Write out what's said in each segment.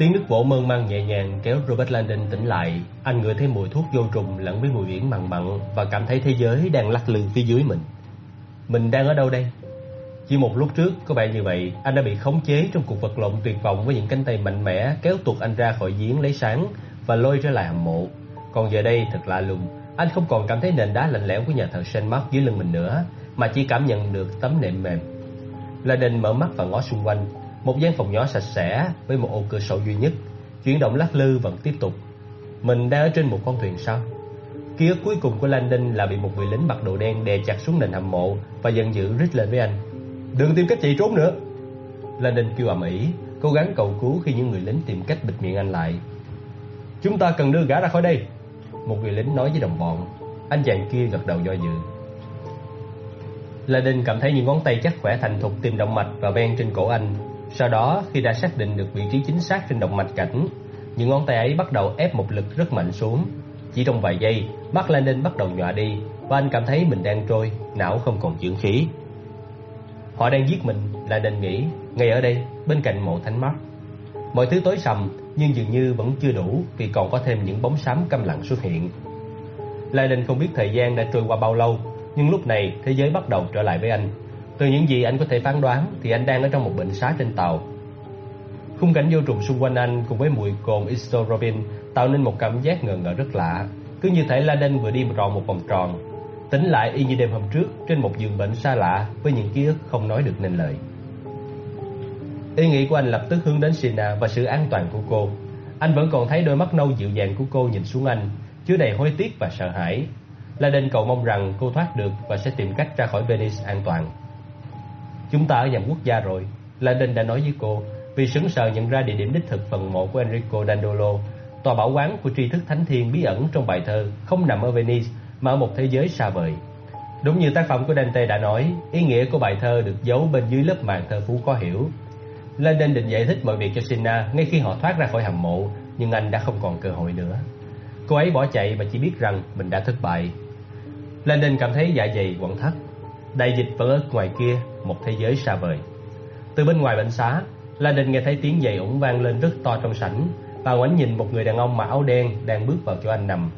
Tiếng nước vỗ mơn man nhẹ nhàng kéo Robert Landon tỉnh lại. Anh ngửi thấy mùi thuốc vô trùng lẫn với mùi biển mặn mặn và cảm thấy thế giới đang lắc lư phía dưới mình. Mình đang ở đâu đây? Chỉ một lúc trước có vẻ như vậy, anh đã bị khống chế trong cuộc vật lộn tuyệt vọng với những cánh tay mạnh mẽ kéo tuột anh ra khỏi giếng lấy sáng và lôi trở lại hầm mộ. Còn giờ đây thật lạ lùng, anh không còn cảm thấy nền đá lạnh lẽo của nhà thờ Saint Mark dưới lưng mình nữa, mà chỉ cảm nhận được tấm nệm mềm. La Đình mở mắt và ngó xung quanh, một gian phòng nhỏ sạch sẽ với một ô cửa sổ duy nhất, chuyển động lắc lư vẫn tiếp tục. Mình đang ở trên một con thuyền sao? Ký ức cuối cùng của Landon là bị một người lính mặc đồ đen đè chặt xuống nền hầm mộ và giận dữ rít lên với anh. Đừng tìm cách chạy trốn nữa. Landon kêu ầm ĩ, cố gắng cầu cứu khi những người lính tìm cách bịt miệng anh lại. Chúng ta cần đưa gã ra khỏi đây. Một người lính nói với đồng bọn. Anh chàng kia gật đầu do dự. Landon cảm thấy những ngón tay chắc khỏe thành thục tìm động mạch và ven trên cổ anh. Sau đó, khi đã xác định được vị trí chính xác trên động mạch cảnh, những ngón tay ấy bắt đầu ép một lực rất mạnh xuống. Chỉ trong vài giây, mắt Landon bắt đầu nhòa đi và anh cảm thấy mình đang trôi, não không còn dưỡng khí. Họ đang giết mình, Landon nghĩ, ngay ở đây, bên cạnh mộ thánh mắt. Mọi thứ tối sầm, nhưng dường như vẫn chưa đủ vì còn có thêm những bóng xám câm lặng xuất hiện. Landon không biết thời gian đã trôi qua bao lâu, nhưng lúc này thế giới bắt đầu trở lại với anh. Từ những gì anh có thể phán đoán thì anh đang ở trong một bệnh xá trên tàu. Khung cảnh vô trùng xung quanh anh cùng với mùi cồn istorobin tạo nên một cảm giác ngờ ngợ rất lạ, cứ như thể Landon vừa đi một tròn một vòng tròn. Tỉnh lại y như đêm hôm trước trên một giường bệnh xa lạ với những ký ức không nói được nên lời. Ý nghĩ của anh lập tức hướng đến Sina và sự an toàn của cô. Anh vẫn còn thấy đôi mắt nâu dịu dàng của cô nhìn xuống anh, chứa đầy hối tiếc và sợ hãi. Laden cầu mong rằng cô thoát được và sẽ tìm cách ra khỏi Venice an toàn. Chúng ta ở nhầm quốc gia rồi, Landon đã nói với cô, vì sững sờ nhận ra địa điểm đích thực phần mộ của Enrico Dandolo, tòa bảo quán của tri thức thánh thiên bí ẩn trong bài thơ không nằm ở Venice mà ở một thế giới xa vời. Đúng như tác phẩm của Dante đã nói, ý nghĩa của bài thơ được giấu bên dưới lớp màn thơ phú có hiểu. Landon định giải thích mọi việc cho Sina ngay khi họ thoát ra khỏi hầm mộ, nhưng anh đã không còn cơ hội nữa. Cô ấy bỏ chạy và chỉ biết rằng mình đã thất bại. Landon cảm thấy dạ dày quặn thắt. Đại dịch vẫn ở ngoài kia, một thế giới xa vời. Từ bên ngoài bệnh xá, Landon nghe thấy tiếng giày ủng vang lên rất to trong sảnh và ngoảnh nhìn một người đàn ông mặc áo đen đang bước vào chỗ anh nằm.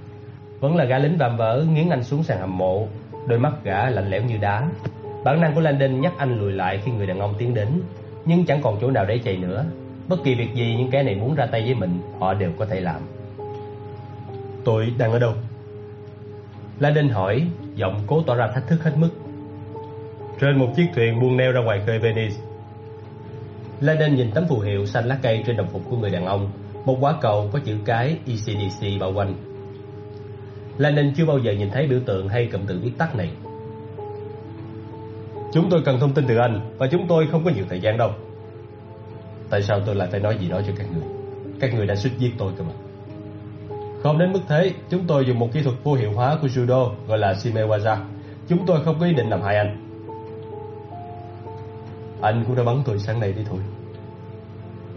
Vẫn là gã lính vạm vỡ nghiến anh xuống sàn hầm mộ, đôi mắt gã lạnh lẽo như đá. Bản năng của Landon nhắc anh lùi lại khi người đàn ông tiến đến, nhưng chẳng còn chỗ nào để chạy nữa. Bất kỳ việc gì những kẻ này muốn ra tay với mình, họ đều có thể làm. Tôi đang ở đâu? Landon hỏi, giọng cố tỏ ra thách thức hết mức. Trên một chiếc thuyền buông neo ra ngoài khơi Venice. Lenin nhìn tấm phù hiệu xanh lá cây trên đồng phục của người đàn ông, một quả cầu có chữ cái ECDC bao quanh. Lenin chưa bao giờ nhìn thấy biểu tượng hay cụm từ viết tắt này. Chúng tôi cần thông tin từ anh và chúng tôi không có nhiều thời gian đâu. Tại sao tôi lại phải nói gì đó cho các người? Các người đã suýt giết tôi cơ mà. Không đến mức thế, chúng tôi dùng một kỹ thuật vô hiệu hóa của judo gọi là shimewaza. Chúng tôi không có ý định làm hại anh. Anh cũng đã bắn tôi sáng nay đi thôi.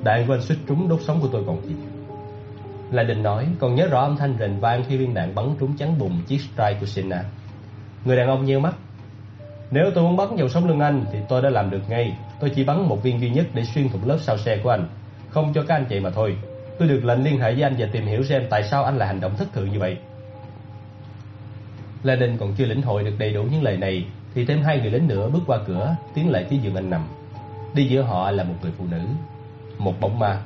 Đạn của anh suýt trúng đốt sống của tôi còn gì. Là định nói, còn nhớ rõ âm thanh rền vang khi viên đạn bắn trúng chắn bùng chiếc strike của Sina. Người đàn ông nheo mắt. Nếu tôi muốn bắn vào sống lưng anh thì tôi đã làm được ngay. Tôi chỉ bắn một viên duy nhất để xuyên thủng lớp sau xe của anh, không cho các anh chạy mà thôi. Tôi được lệnh liên hệ với anh và tìm hiểu xem tại sao anh lại hành động thất thường như vậy. Lenin còn chưa lĩnh hội được đầy đủ những lời này thì thêm hai người lính nữa bước qua cửa, tiến lại phía giường anh nằm. Đi giữa họ là một người phụ nữ, một bóng ma,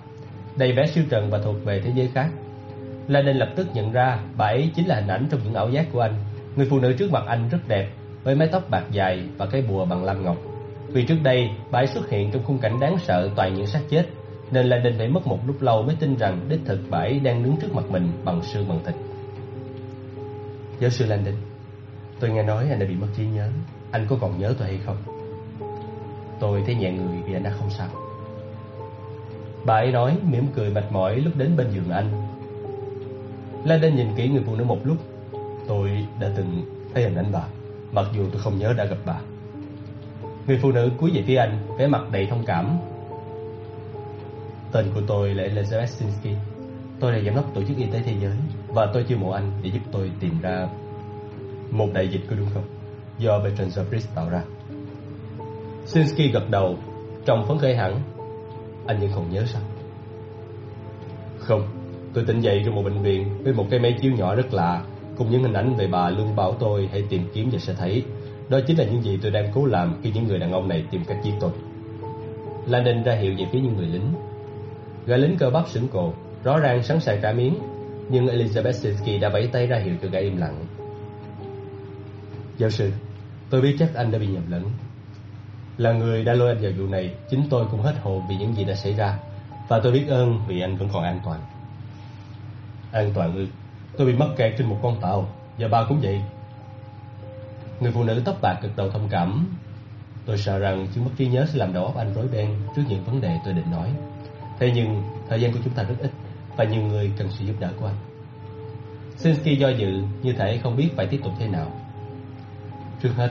đầy vẻ siêu trần và thuộc về thế giới khác. Landon lập tức nhận ra bà ấy chính là hình ảnh trong những ảo giác của anh. Người phụ nữ trước mặt anh rất đẹp, với mái tóc bạc dài và cái bùa bằng lam ngọc. Vì trước đây, bà ấy xuất hiện trong khung cảnh đáng sợ toàn những xác chết, nên Landon phải mất một lúc lâu mới tin rằng đích thực bà ấy đang đứng trước mặt mình bằng xương bằng thịt. Giáo sư Landon, tôi nghe nói anh đã bị mất trí nhớ. Anh có còn nhớ tôi hay không? Tôi thấy nhẹ người vì anh đã không sao. Bà ấy nói mỉm cười mệt mỏi lúc đến bên giường anh. Landon nhìn kỹ người phụ nữ một lúc. Tôi đã từng thấy hình ảnh bà, mặc dù tôi không nhớ đã gặp bà. Người phụ nữ cúi về phía anh, vẻ mặt đầy thông cảm. Tên của tôi là Elizabeth Sinsky. Tôi là giám đốc tổ chức y tế thế giới và tôi chiêu mộ anh để giúp tôi tìm ra một đại dịch có đúng không? Do Bertrand Zabris tạo ra. Sinsky gật đầu, trông phấn khởi hẳn. Anh vẫn còn nhớ sao? Không, tôi tỉnh dậy trong một bệnh viện với một cái máy chiếu nhỏ rất lạ, cùng những hình ảnh về bà luôn bảo tôi hãy tìm kiếm và sẽ thấy. Đó chính là những gì tôi đang cố làm khi những người đàn ông này tìm cách giết tôi. Landon ra hiệu về phía những người lính. Gã lính cơ bắp sững cột, rõ ràng sẵn sàng trả miếng, nhưng Elizabeth Sinsky đã vẫy tay ra hiệu cho gã im lặng. Giáo sư, tôi biết chắc anh đã bị nhầm lẫn. Là người đã lôi anh vào vụ này, chính tôi cũng hết hồn vì những gì đã xảy ra. Và tôi biết ơn vì anh vẫn còn an toàn. An toàn ư? Tôi bị mắc kẹt trên một con tàu, và bà cũng vậy. Người phụ nữ tóc bạc cực đầu thông cảm. Tôi sợ rằng chứng mất trí nhớ sẽ làm đầu óc anh rối beng trước những vấn đề tôi định nói. Thế nhưng, thời gian của chúng ta rất ít, và nhiều người cần sự giúp đỡ của anh. Sinsky do dự, như thể không biết phải tiếp tục thế nào. Trước hết,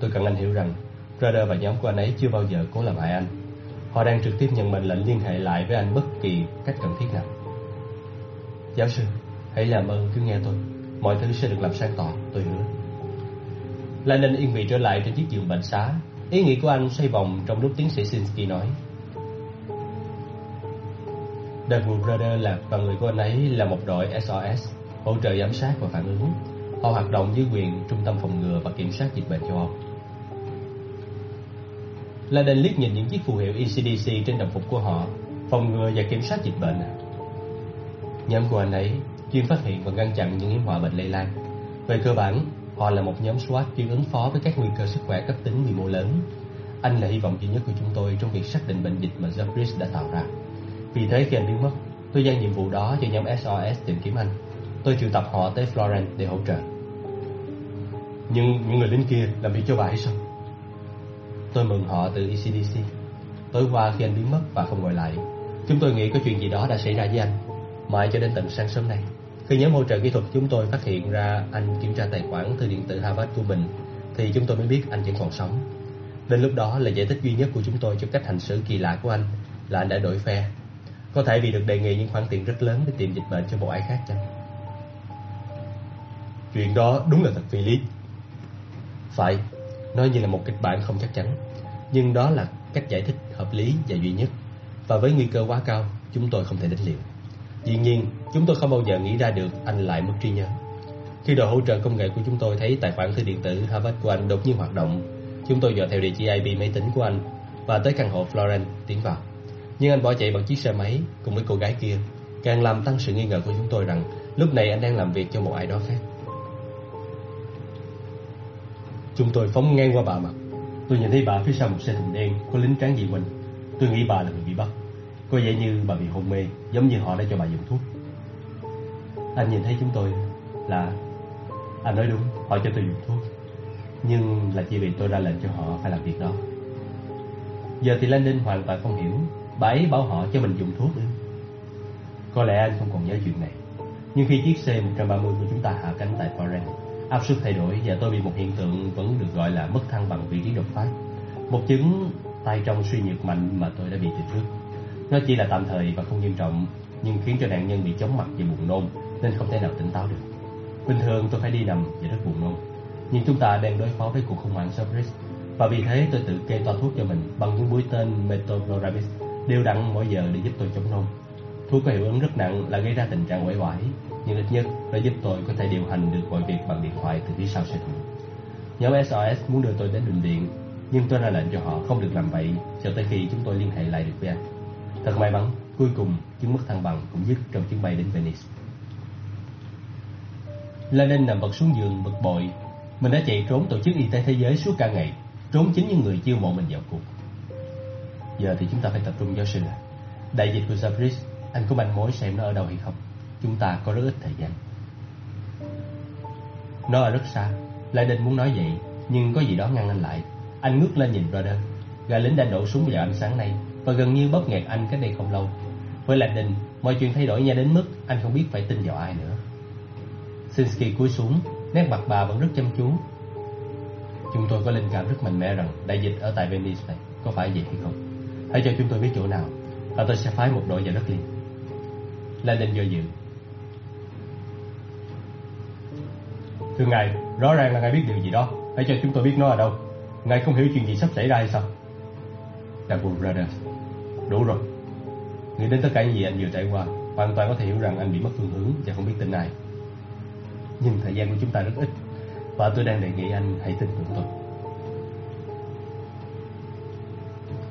tôi cần anh hiểu rằng radar và nhóm của anh ấy chưa bao giờ cố làm hại anh. Họ đang trực tiếp nhận mệnh lệnh liên hệ lại với anh bất kỳ cách cần thiết nào. Giáo sư, hãy làm ơn cứ nghe tôi. Mọi thứ sẽ được làm sáng tỏ, tôi hứa. Lenin yên vị trở lại trên chiếc giường bệnh xá. Ý nghĩ của anh xoay vòng trong lúc tiến sĩ Sinsky nói. David radar là và người của anh ấy là một đội SOS, hỗ trợ giám sát và phản ứng. Họ hoạt động dưới quyền Trung tâm Phòng ngừa và Kiểm soát Dịch bệnh châu Âu. Laden liếc nhìn những chiếc phù hiệu ECDC trên đồng phục của họ, phòng ngừa và kiểm soát dịch bệnh. Nhóm của anh ấy chuyên phát hiện và ngăn chặn những hiểm họa bệnh lây lan. Về cơ bản, họ là một nhóm SWAT chuyên ứng phó với các nguy cơ sức khỏe cấp tính quy mô lớn. Anh là hy vọng duy nhất của chúng tôi trong việc xác định bệnh dịch mà Zabris đã tạo ra. Vì thế khi anh biến mất, tôi giao nhiệm vụ đó cho nhóm SOS tìm kiếm anh. Tôi triệu tập họ tới Florence để hỗ trợ. Nhưng những người lính kia làm việc cho bà hay sao? Tôi mừng họ từ ECDC. Tối qua khi anh biến mất và không gọi lại, chúng tôi nghĩ có chuyện gì đó đã xảy ra với anh. Mãi cho đến tận sáng sớm nay, khi nhóm hỗ trợ kỹ thuật chúng tôi phát hiện ra anh kiểm tra tài khoản thư điện tử Harvard của mình, thì chúng tôi mới biết anh vẫn còn sống. Đến lúc đó là giải thích duy nhất của chúng tôi cho cách hành xử kỳ lạ của anh là anh đã đổi phe. Có thể vì được đề nghị những khoản tiền rất lớn để tìm dịch bệnh cho một ai khác chăng? Chuyện đó đúng là thật phi lý. Phải, nói như là một kịch bản không chắc chắn, nhưng đó là cách giải thích hợp lý và duy nhất. Và với nguy cơ quá cao, chúng tôi không thể đánh liều. Dĩ nhiên, chúng tôi không bao giờ nghĩ ra được anh lại mất trí nhớ. Khi đội hỗ trợ công nghệ của chúng tôi thấy tài khoản thư điện tử Harvard của anh đột nhiên hoạt động, chúng tôi dò theo địa chỉ IP máy tính của anh và tới căn hộ Florence tiến vào. Nhưng anh bỏ chạy bằng chiếc xe máy cùng với cô gái kia, càng làm tăng sự nghi ngờ của chúng tôi rằng lúc này anh đang làm việc cho một ai đó khác. Chúng tôi phóng ngang qua bà mặt. Tôi nhìn thấy bà phía sau một xe thùng đen có lính tráng dị mình Tôi nghĩ bà là người bị bắt. Có vẻ như bà bị hôn mê, giống như họ đã cho bà dùng thuốc. Anh nhìn thấy chúng tôi là... Anh nói đúng, họ cho tôi dùng thuốc. Nhưng là chỉ vì tôi ra lệnh cho họ phải làm việc đó. Giờ thì Lenin hoàn toàn không hiểu. Bà ấy bảo họ cho mình dùng thuốc ư. Có lẽ anh không còn nhớ chuyện này. Nhưng khi chiếc C-130 của chúng ta hạ cánh tại Florence, áp suất thay đổi và tôi bị một hiện tượng vẫn được gọi là mất thăng bằng vị trí đột phá. Một chứng tay trong suy nhược mạnh mà tôi đã bị từ trước. Nó chỉ là tạm thời và không nghiêm trọng, nhưng khiến cho nạn nhân bị chóng mặt và buồn nôn nên không thể nào tỉnh táo được. Bình thường tôi phải đi nằm và rất buồn nôn, nhưng chúng ta đang đối phó với cuộc khủng hoảng Sabris và vì thế tôi tự kê toa thuốc cho mình bằng những mũi tên Metoprolol đều đặn mỗi giờ để giúp tôi chống nôn. Thuốc có hiệu ứng rất nặng là gây ra tình trạng quẫy oải, nhưng ít nhất nó giúp tôi có thể điều hành được mọi việc bằng điện thoại từ phía sau xe thùng. Nhóm SOS muốn đưa tôi đến bệnh viện, nhưng tôi ra lệnh cho họ không được làm vậy cho tới khi chúng tôi liên hệ lại được với anh. Thật may mắn, cuối cùng chứng mất thăng bằng cũng dứt trong chuyến bay đến Venice. Lenin nằm bật xuống giường bực bội. Mình đã chạy trốn tổ chức y tế thế giới suốt cả ngày, trốn chính những người chiêu mộ mình vào cuộc. Giờ thì chúng ta phải tập trung giáo sư là đại dịch của Zabris, anh có manh mối xem nó ở đâu hay không? Chúng ta có rất ít thời gian. Nó ở rất xa. Lai Đinh muốn nói vậy, nhưng có gì đó ngăn anh lại. Anh ngước lên nhìn Roder, Gã lính đã nổ súng vào anh sáng nay và gần như bóp nghẹt anh cách đây không lâu. Với lai Đình, mọi chuyện thay đổi nhanh đến mức anh không biết phải tin vào ai nữa. Sinsky cúi xuống, nét mặt bà vẫn rất chăm chú. Chúng tôi có linh cảm rất mạnh mẽ rằng đại dịch ở tại Venice này có phải vậy hay không? Hãy cho chúng tôi biết chỗ nào, và tôi sẽ phái một đội vào đất liền. Lai Đinh do dự. Thưa ngài, rõ ràng là ngài biết điều gì đó. Hãy cho chúng tôi biết nó ở đâu. Ngài không hiểu chuyện gì sắp xảy ra hay sao? Double Brothers. Đủ rồi. Nghĩ đến tất cả những gì anh vừa trải qua Hoàn toàn có thể hiểu rằng anh bị mất phương hướng và không biết tin ai Nhưng thời gian của chúng ta rất ít Và tôi đang đề nghị anh hãy tin tưởng tôi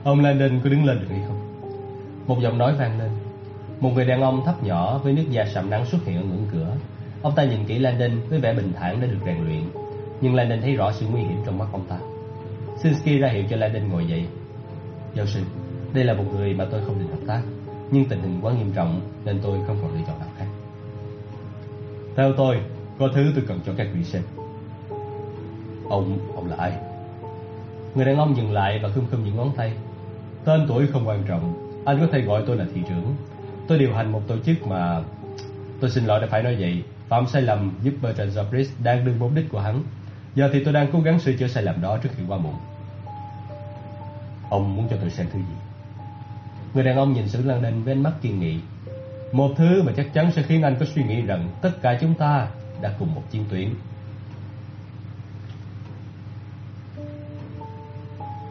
Ông Landon có đứng lên được hay không? Một giọng nói vang lên Một người đàn ông thấp nhỏ với nước da sạm nắng xuất hiện ở ngưỡng cửa Ông ta nhìn kỹ Landon với vẻ bình thản đã được rèn luyện. Nhưng Landon thấy rõ sự nguy hiểm trong mắt ông ta. Sinsky ra hiệu cho Landon ngồi dậy. Giáo sư, đây là một người mà tôi không định hợp tác Nhưng tình hình quá nghiêm trọng Nên tôi không còn lựa chọn nào khác. Theo tôi, có thứ tôi cần cho các vị xem. Ông, ông là ai? Người đàn ông dừng lại và khum khum những ngón tay. Tên tuổi không quan trọng Anh có thể gọi tôi là thị trưởng. Tôi điều hành một tổ chức mà Tôi xin lỗi đã phải nói vậy. Phạm sai lầm giúp Bertrand Zabris đang đương mục đích của hắn. Giờ thì tôi đang cố gắng sửa chữa sai lầm đó trước khi qua muộn. Ông muốn cho tôi xem thứ gì? Người đàn ông nhìn Sử Lan Đình với ánh mắt kiên nghị. Một thứ mà chắc chắn sẽ khiến anh có suy nghĩ rằng Tất cả chúng ta đã cùng một chiến tuyến.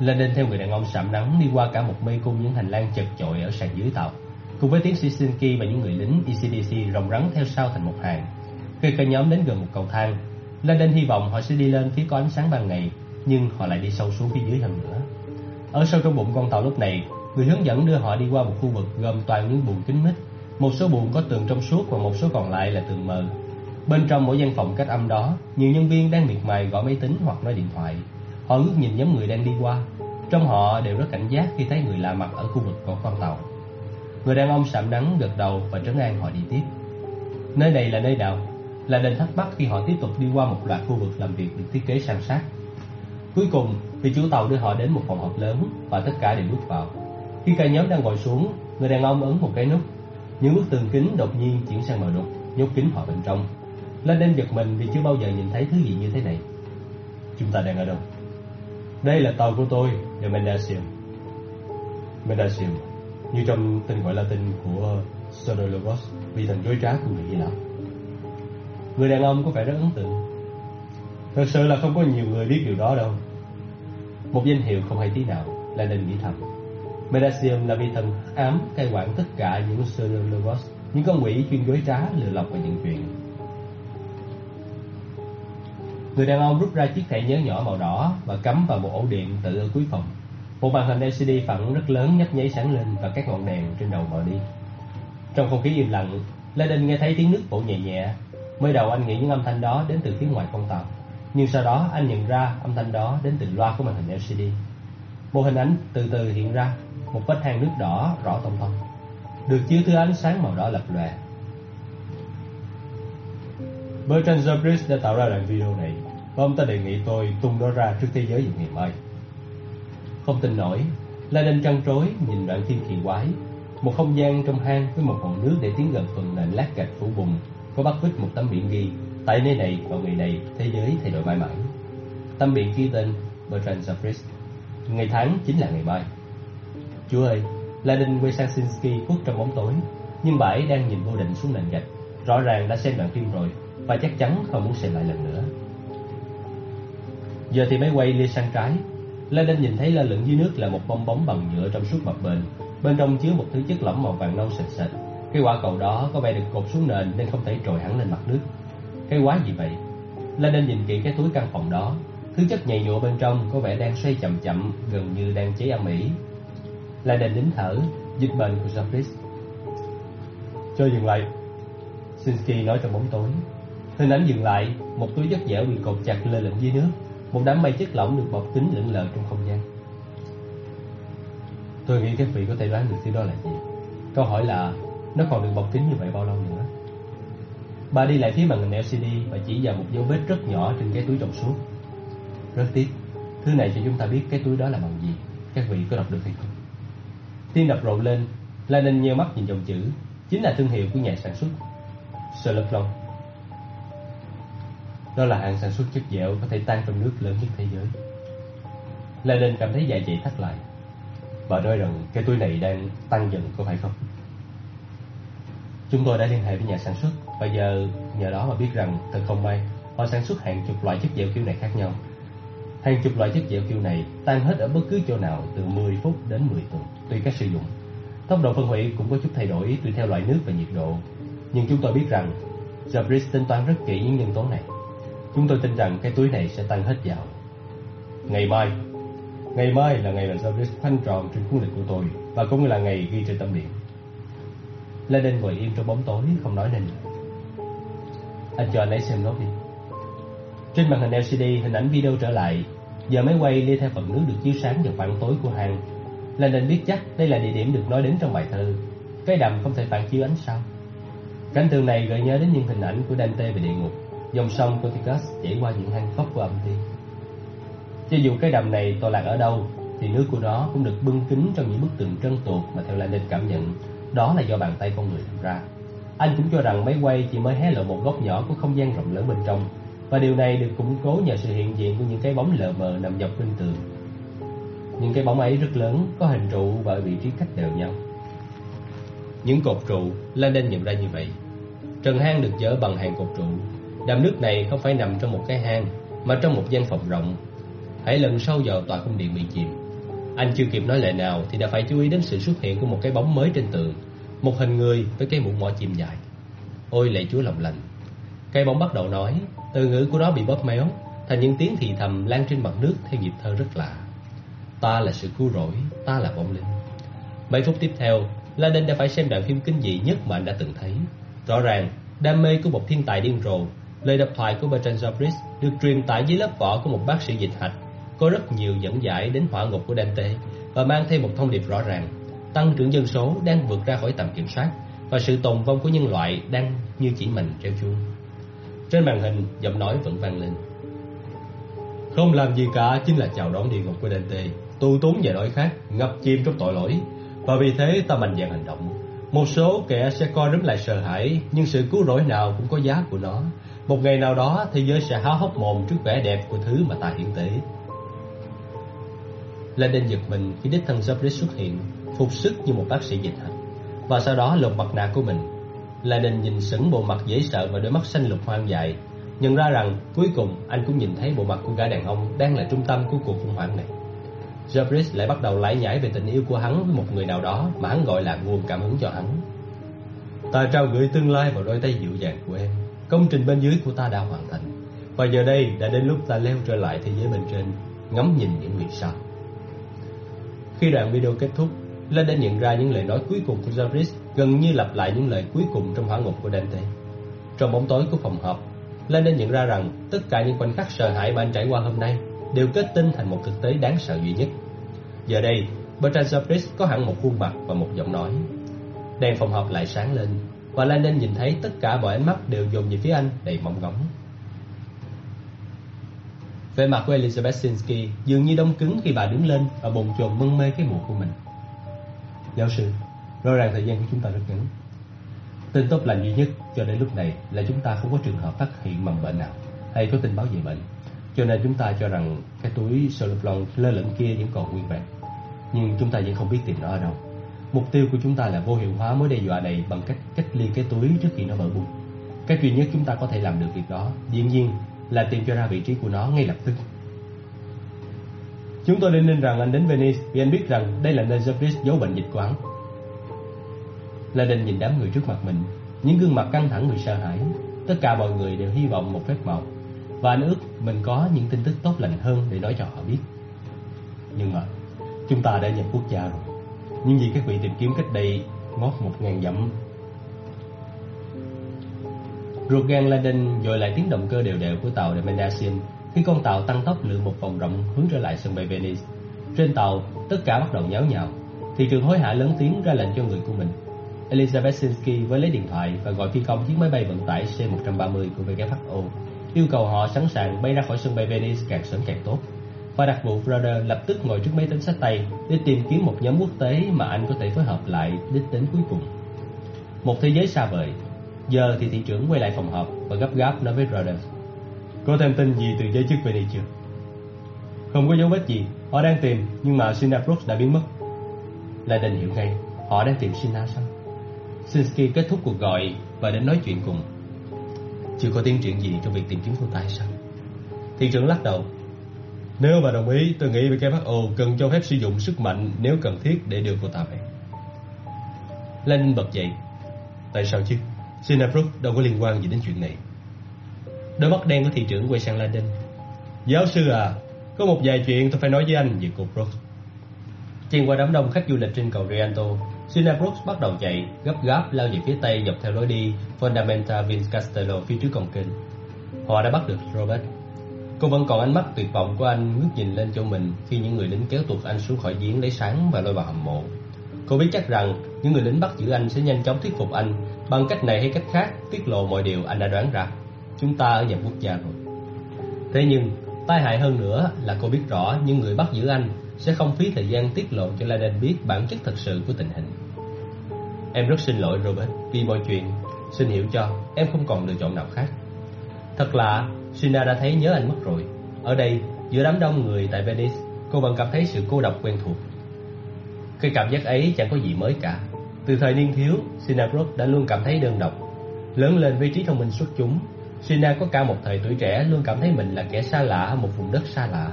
Lên đinh theo người đàn ông sạm nắng đi qua cả một mê cung những hành lang chật chội ở sàn dưới tàu, Cùng với tiến sĩ Sinki và những người lính ECDC rồng rắn theo sau thành một hàng. Khi cả nhóm đến gần một cầu thang, Landon hy vọng họ sẽ đi lên phía có ánh sáng ban ngày, Nhưng họ lại đi sâu xuống phía dưới hơn nữa. Ở sâu trong bụng con tàu lúc này, Người hướng dẫn đưa họ đi qua một khu vực gồm toàn những buồng kính mít, Một số buồng có tường trong suốt và một số còn lại là tường mờ. Bên trong mỗi gian phòng cách âm đó, Nhiều nhân viên đang miệt mài gõ máy tính hoặc nói điện thoại. Họ ngước nhìn nhóm người đang đi qua. Trong họ đều rất cảnh giác khi thấy người lạ mặt ở khu vực của con tàu. Người đàn ông sạm nắng gật đầu và trấn an họ đi tiếp. Nơi này là nơi nào? Là đền thắc mắc khi họ tiếp tục đi qua một loạt khu vực làm việc được thiết kế sang sát. Cuối cùng thì chủ tàu đưa họ đến một phòng họp lớn và tất cả đều bước vào. Khi cả nhóm đang ngồi xuống, người đàn ông ấn một cái nút. Những bức tường kính đột nhiên chuyển sang mờ đục, nhốt kín họ bên trong. Lên đêm giật mình vì chưa bao giờ nhìn thấy thứ gì như thế này. Chúng ta đang ở đâu? Đây là tàu của tôi, The Mendacium. Mendacium, Như trong tên gọi Latin của Sodologos Vị thần rối trá của người Hy Lạp. Người đàn ông có vẻ rất ấn tượng Thật sự là không có nhiều người biết điều đó đâu Một danh hiệu không hay tí nào Là nên nghĩ thầm Medasium là vị thần ám cai quản tất cả những Sodologos Những con quỷ chuyên dối trá lừa lọc và những chuyện Người đàn ông rút ra chiếc thẻ nhớ nhỏ màu đỏ và cắm vào một ổ điện tự ở cuối phòng. Một màn hình LCD phẳng rất lớn nhấp nháy sáng lên và các ngọn đèn trên đầu mở đi. Trong không khí im lặng, Laden nghe thấy tiếng nước vỗ nhẹ nhẹ. Mới đầu anh nghĩ những âm thanh đó đến từ phía ngoài con tàu, nhưng sau đó anh nhận ra âm thanh đó đến từ loa của màn hình LCD. Một hình ảnh từ từ hiện ra, một vết hang nước đỏ rõ tông tông, được chiếu thứ ánh sáng màu đỏ lập lòe. Bertrand Zabris đã tạo ra đoạn video này và ông ta đề nghị tôi tung nó ra trước thế giới vào ngày mai. Không tin nổi, La Đinh trăn trối nhìn đoạn phim kỳ quái, một không gian trong hang với một hồ nước để tiến gần phần nền lát gạch phủ bùn, có bắt quýt một tấm biển ghi tại nơi này vào ngày này thế giới thay đổi mãi mãi. Tấm biển ghi tên Bertrand Zabris. Ngày tháng chính là ngày mai. Chúa ơi, La Đinh quay sang Sinsky khuất trong bóng tối, nhưng bãi đang nhìn vô định xuống nền gạch, rõ ràng đã xem đoạn phim rồi và chắc chắn không muốn xem lại lần nữa. Giờ thì máy quay lia sang trái Lê Đinh nhìn thấy lơ lửng dưới nước là một bong bóng bằng nhựa trong suốt mập bền Bên trong chứa một thứ chất lỏng màu vàng nâu sệt sệt cái quả cầu đó có vẻ được cột xuống nền nên không thể trồi hẳn lên mặt nước. Cái quá gì vậy? Lê Đinh nhìn kỹ cái túi căn phòng đó. Thứ chất nhầy nhụa bên trong có vẻ đang xoay chậm chậm Gần như đang cháy âm ỉ. Lê Đinh nín thở Dịch bệnh của Jeffries Cho dừng lại. Sinsky nói trong bóng tối. Hình ảnh dừng lại Một túi chất dẻo bị cột chặt lơ lửng dưới nước. Một đám mây chất lỏng được bọc kín lững lờ trong không gian. Tôi nghĩ các vị có thể đoán được thứ đó là gì? Câu hỏi là nó còn được bọc kín như vậy bao lâu nữa Bà đi lại phía màn hình LCD Và chỉ vào một dấu vết rất nhỏ trên cái túi trong suốt Rất tiếc, Thứ này cho chúng ta biết cái túi đó là bằng gì, Các vị có đọc được hay không Tim đập rộn lên Lenin nheo mắt nhìn dòng chữ, Chính là thương hiệu của nhà sản xuất Soloclon đó là hãng sản xuất chất dẻo có thể tan trong nước lớn nhất thế giới. Lê cảm thấy dạ dày thắt lại. Bà nói rằng cái túi này đang tăng dần có phải không? Chúng tôi đã liên hệ với nhà sản xuất và giờ nhờ đó mà biết rằng thật không may họ sản xuất hàng chục loại chất dẻo kiểu này khác nhau. Hàng chục loại chất dẻo kiểu này tan hết ở bất cứ chỗ nào từ 10 phút đến 10 tuần tùy cách sử dụng. Tốc độ phân hủy cũng có chút thay đổi tùy theo loại nước và nhiệt độ. Nhưng chúng tôi biết rằng Jabris tính toán rất kỹ những nhân tố này. Chúng tôi tin rằng cái túi này sẽ tăng hết dạo. Ngày mai, ngày mai là ngày mà Jabris khoanh tròn trên khuôn lịch của tôi và cũng là ngày ghi trên tâm điện. Lennon ngồi im trong bóng tối không nói nên. Anh cho anh ấy xem nốt đi. Trên màn hình LCD hình ảnh video trở lại. Giờ máy quay lê theo phần nước được chiếu sáng vào khoảng tối của hang. Lennon biết chắc đây là địa điểm được nói đến trong bài thơ. Cái đầm không thể phản chiếu ánh sao. Cảnh tượng này gợi nhớ đến những hình ảnh của Dante về địa ngục, dòng sông Coticus chảy qua những hang phốc của âm ti. Cho dù cái đầm này tọa lạc ở đâu, thì nước của nó cũng được bưng kín trong những bức tường trơn tuột mà theo Landon cảm nhận, đó là do bàn tay con người làm ra. Anh cũng cho rằng máy quay chỉ mới hé lộ một góc nhỏ của không gian rộng lớn bên trong, và điều này được củng cố nhờ sự hiện diện của những cái bóng lờ mờ nằm dọc bên tường. Những cái bóng ấy rất lớn, có hình trụ và vị trí cách đều nhau. Những cột trụ, Landon nhận ra như vậy. Trần hang được dỡ bằng hàng cột trụ. Đầm nước này không phải nằm trong một cái hang, mà trong một gian phòng rộng. Hãy lần sâu vào tòa cung điện bị chìm. Anh chưa kịp nói lời nào thì đã phải chú ý đến sự xuất hiện của một cái bóng mới trên tường. Một hình người với cái mũ mỏ chim dài. Ôi lạy chúa lòng lành. Cái bóng bắt đầu nói, từ ngữ của nó bị bóp méo, thành những tiếng thì thầm lan trên mặt nước theo nhịp thơ rất lạ. Ta là sự cứu rỗi, ta là vong linh. Mấy phút tiếp theo, La Đinh đã phải xem đoạn phim kinh dị nhất mà anh đã từng thấy. Rõ ràng, đam mê của một thiên tài điên rồ, lời độc thoại của Bertrand Jobris được truyền tải dưới lớp vỏ của một bác sĩ dịch hạch, có rất nhiều dẫn giải đến hỏa ngục của Dante và mang thêm một thông điệp rõ ràng: tăng trưởng dân số đang vượt ra khỏi tầm kiểm soát và sự tồn vong của nhân loại đang như chỉ mình treo chuông. Trên màn hình, giọng nói vẫn vang lên. Không làm gì cả chính là chào đón địa ngục của Dante, tu túng và đói khát, ngập chìm trong tội lỗi, và vì thế ta mạnh dạn hành động. Một số kẻ sẽ coi rúm lại sợ hãi, nhưng sự cứu rỗi nào cũng có giá của nó. Một ngày nào đó, thế giới sẽ há hốc mồm trước vẻ đẹp của thứ mà ta hiển tế. Landon giật mình khi đích thân Jabris xuất hiện, phục sức như một bác sĩ dịch hạch, và sau đó lột mặt nạ của mình. Landon nhìn sững bộ mặt dễ sợ và đôi mắt xanh lục hoang dại, nhận ra rằng cuối cùng anh cũng nhìn thấy bộ mặt của gã đàn ông đang là trung tâm của cuộc khủng hoảng này. Jabris lại bắt đầu lải nhải về tình yêu của hắn với một người nào đó mà hắn gọi là nguồn cảm hứng cho hắn. Ta trao gửi tương lai vào đôi tay dịu dàng của em. Công trình bên dưới của ta đã hoàn thành. Và giờ đây đã đến lúc ta leo trở lại thế giới bên trên, ngắm nhìn những vì sao. Khi đoạn video kết thúc, Lên đã nhận ra những lời nói cuối cùng của Jarvis gần như lặp lại những lời cuối cùng trong hỏa ngục của Dante. Trong bóng tối của phòng họp, Lên đã nhận ra rằng tất cả những khoảnh khắc sợ hãi mà anh trải qua hôm nay đều kết tinh thành một thực tế đáng sợ duy nhất. Giờ đây, Bertrand Jarvis có hẳn một khuôn mặt và một giọng nói. Đèn phòng họp lại sáng lên, và Landon nhìn thấy tất cả mọi ánh mắt đều dồn về phía anh đầy mong ngóng về mặt của Elizabeth Sinsky dường như đông cứng khi bà đứng lên và bồn chồn mân mê cái mũ của mình. Giáo sư, rõ ràng thời gian của chúng ta rất ngắn. Tin tốt lành duy nhất cho đến lúc này là chúng ta không có trường hợp phát hiện mầm bệnh nào hay có tin báo về bệnh. Cho nên chúng ta cho rằng cái túi Soloplon lơ lửng kia vẫn còn nguyên vẹn. Nhưng chúng ta vẫn không biết tìm nó ở đâu. Mục tiêu của chúng ta là vô hiệu hóa mối đe dọa này bằng cách cách ly cái túi trước khi nó vỡ bung. Cái duy nhất chúng ta có thể làm được việc đó, dĩ nhiên là tìm cho ra vị trí của nó ngay lập tức. Chúng tôi nên nên rằng anh đến Venice vì anh biết rằng đây là nơi Jeffries giấu bệnh dịch quán. La Đình nhìn đám người trước mặt mình, những gương mặt căng thẳng vì sợ hãi. Tất cả mọi người đều hy vọng một phép màu và anh ước mình có những tin tức tốt lành hơn để nói cho họ biết. Nhưng mà chúng ta đã nhập quốc gia rồi. Nhưng vì các vị tìm kiếm cách đây ngót một ngàn dặm. Ruột gan London dội lại tiếng động cơ đều đều của tàu The khi con tàu tăng tốc lượn một vòng rộng hướng trở lại sân bay Venice. Trên tàu, tất cả bắt đầu nháo nhào. Thị trường hối hả lớn tiếng ra lệnh cho người của mình. Elizabeth Sinsky với lấy điện thoại và gọi phi công chiếc máy bay vận tải C-130 của WHO yêu cầu họ sẵn sàng bay ra khỏi sân bay Venice càng sớm càng tốt. Và đặc vụ Brother lập tức ngồi trước máy tính sách tay để tìm kiếm một nhóm quốc tế mà anh có thể phối hợp lại đích đến cuối cùng. Một thế giới xa vời. Giờ thì thị trưởng quay lại phòng họp và gấp gáp nói với Brother. Có thêm tin gì từ giới chức Venice chưa? Không có dấu vết gì. Họ đang tìm, nhưng mà Sina Brooks đã biến mất. Là đình hiểu ngay, họ đang tìm Sina sao? Sinsky kết thúc cuộc gọi và đến nói chuyện cùng chưa có tiến triển gì trong việc tìm kiếm cô ta sao Thị trưởng lắc đầu Nếu bà đồng ý tôi nghĩ WHO cần cho phép sử dụng sức mạnh Nếu cần thiết để đưa cô ta về Lenin bật dậy. Tại sao chứ? Sinabrook đâu có liên quan gì đến chuyện này. Đôi mắt đen của thị trưởng quay sang Landon. Giáo sư à, có một vài chuyện tôi phải nói với anh về cô Brooks. Chen qua đám đông khách du lịch trên cầu Rialto, Sina Brooks bắt đầu chạy, gấp gáp lao về phía tây dọc theo lối đi Fundamenta Vincastello phía trước cổng kênh. Họ đã bắt được Robert. Cô vẫn còn ánh mắt tuyệt vọng của anh ngước nhìn lên chỗ mình khi những người lính kéo tuột anh xuống khỏi giếng lấy sáng và lôi vào hầm mộ. Cô biết chắc rằng những người lính bắt giữ anh sẽ nhanh chóng thuyết phục anh bằng cách này hay cách khác tiết lộ mọi điều anh đã đoán ra. Chúng ta ở nhà quốc gia rồi. Thế nhưng, tai hại hơn nữa là cô biết rõ những người bắt giữ anh sẽ không phí thời gian tiết lộ cho Laden biết bản chất thật sự của tình hình. Em rất xin lỗi Robert vì mọi chuyện. Xin hiểu cho, em không còn lựa chọn nào khác. Thật lạ, Sina đã thấy nhớ anh mất rồi. Ở đây, giữa đám đông người tại Venice, cô vẫn cảm thấy sự cô độc quen thuộc. Cái cảm giác ấy chẳng có gì mới cả. Từ thời niên thiếu, Sina đã luôn cảm thấy đơn độc. Lớn lên với trí thông minh xuất chúng, Sina có cả một thời tuổi trẻ luôn cảm thấy mình là kẻ xa lạ ở một vùng đất xa lạ.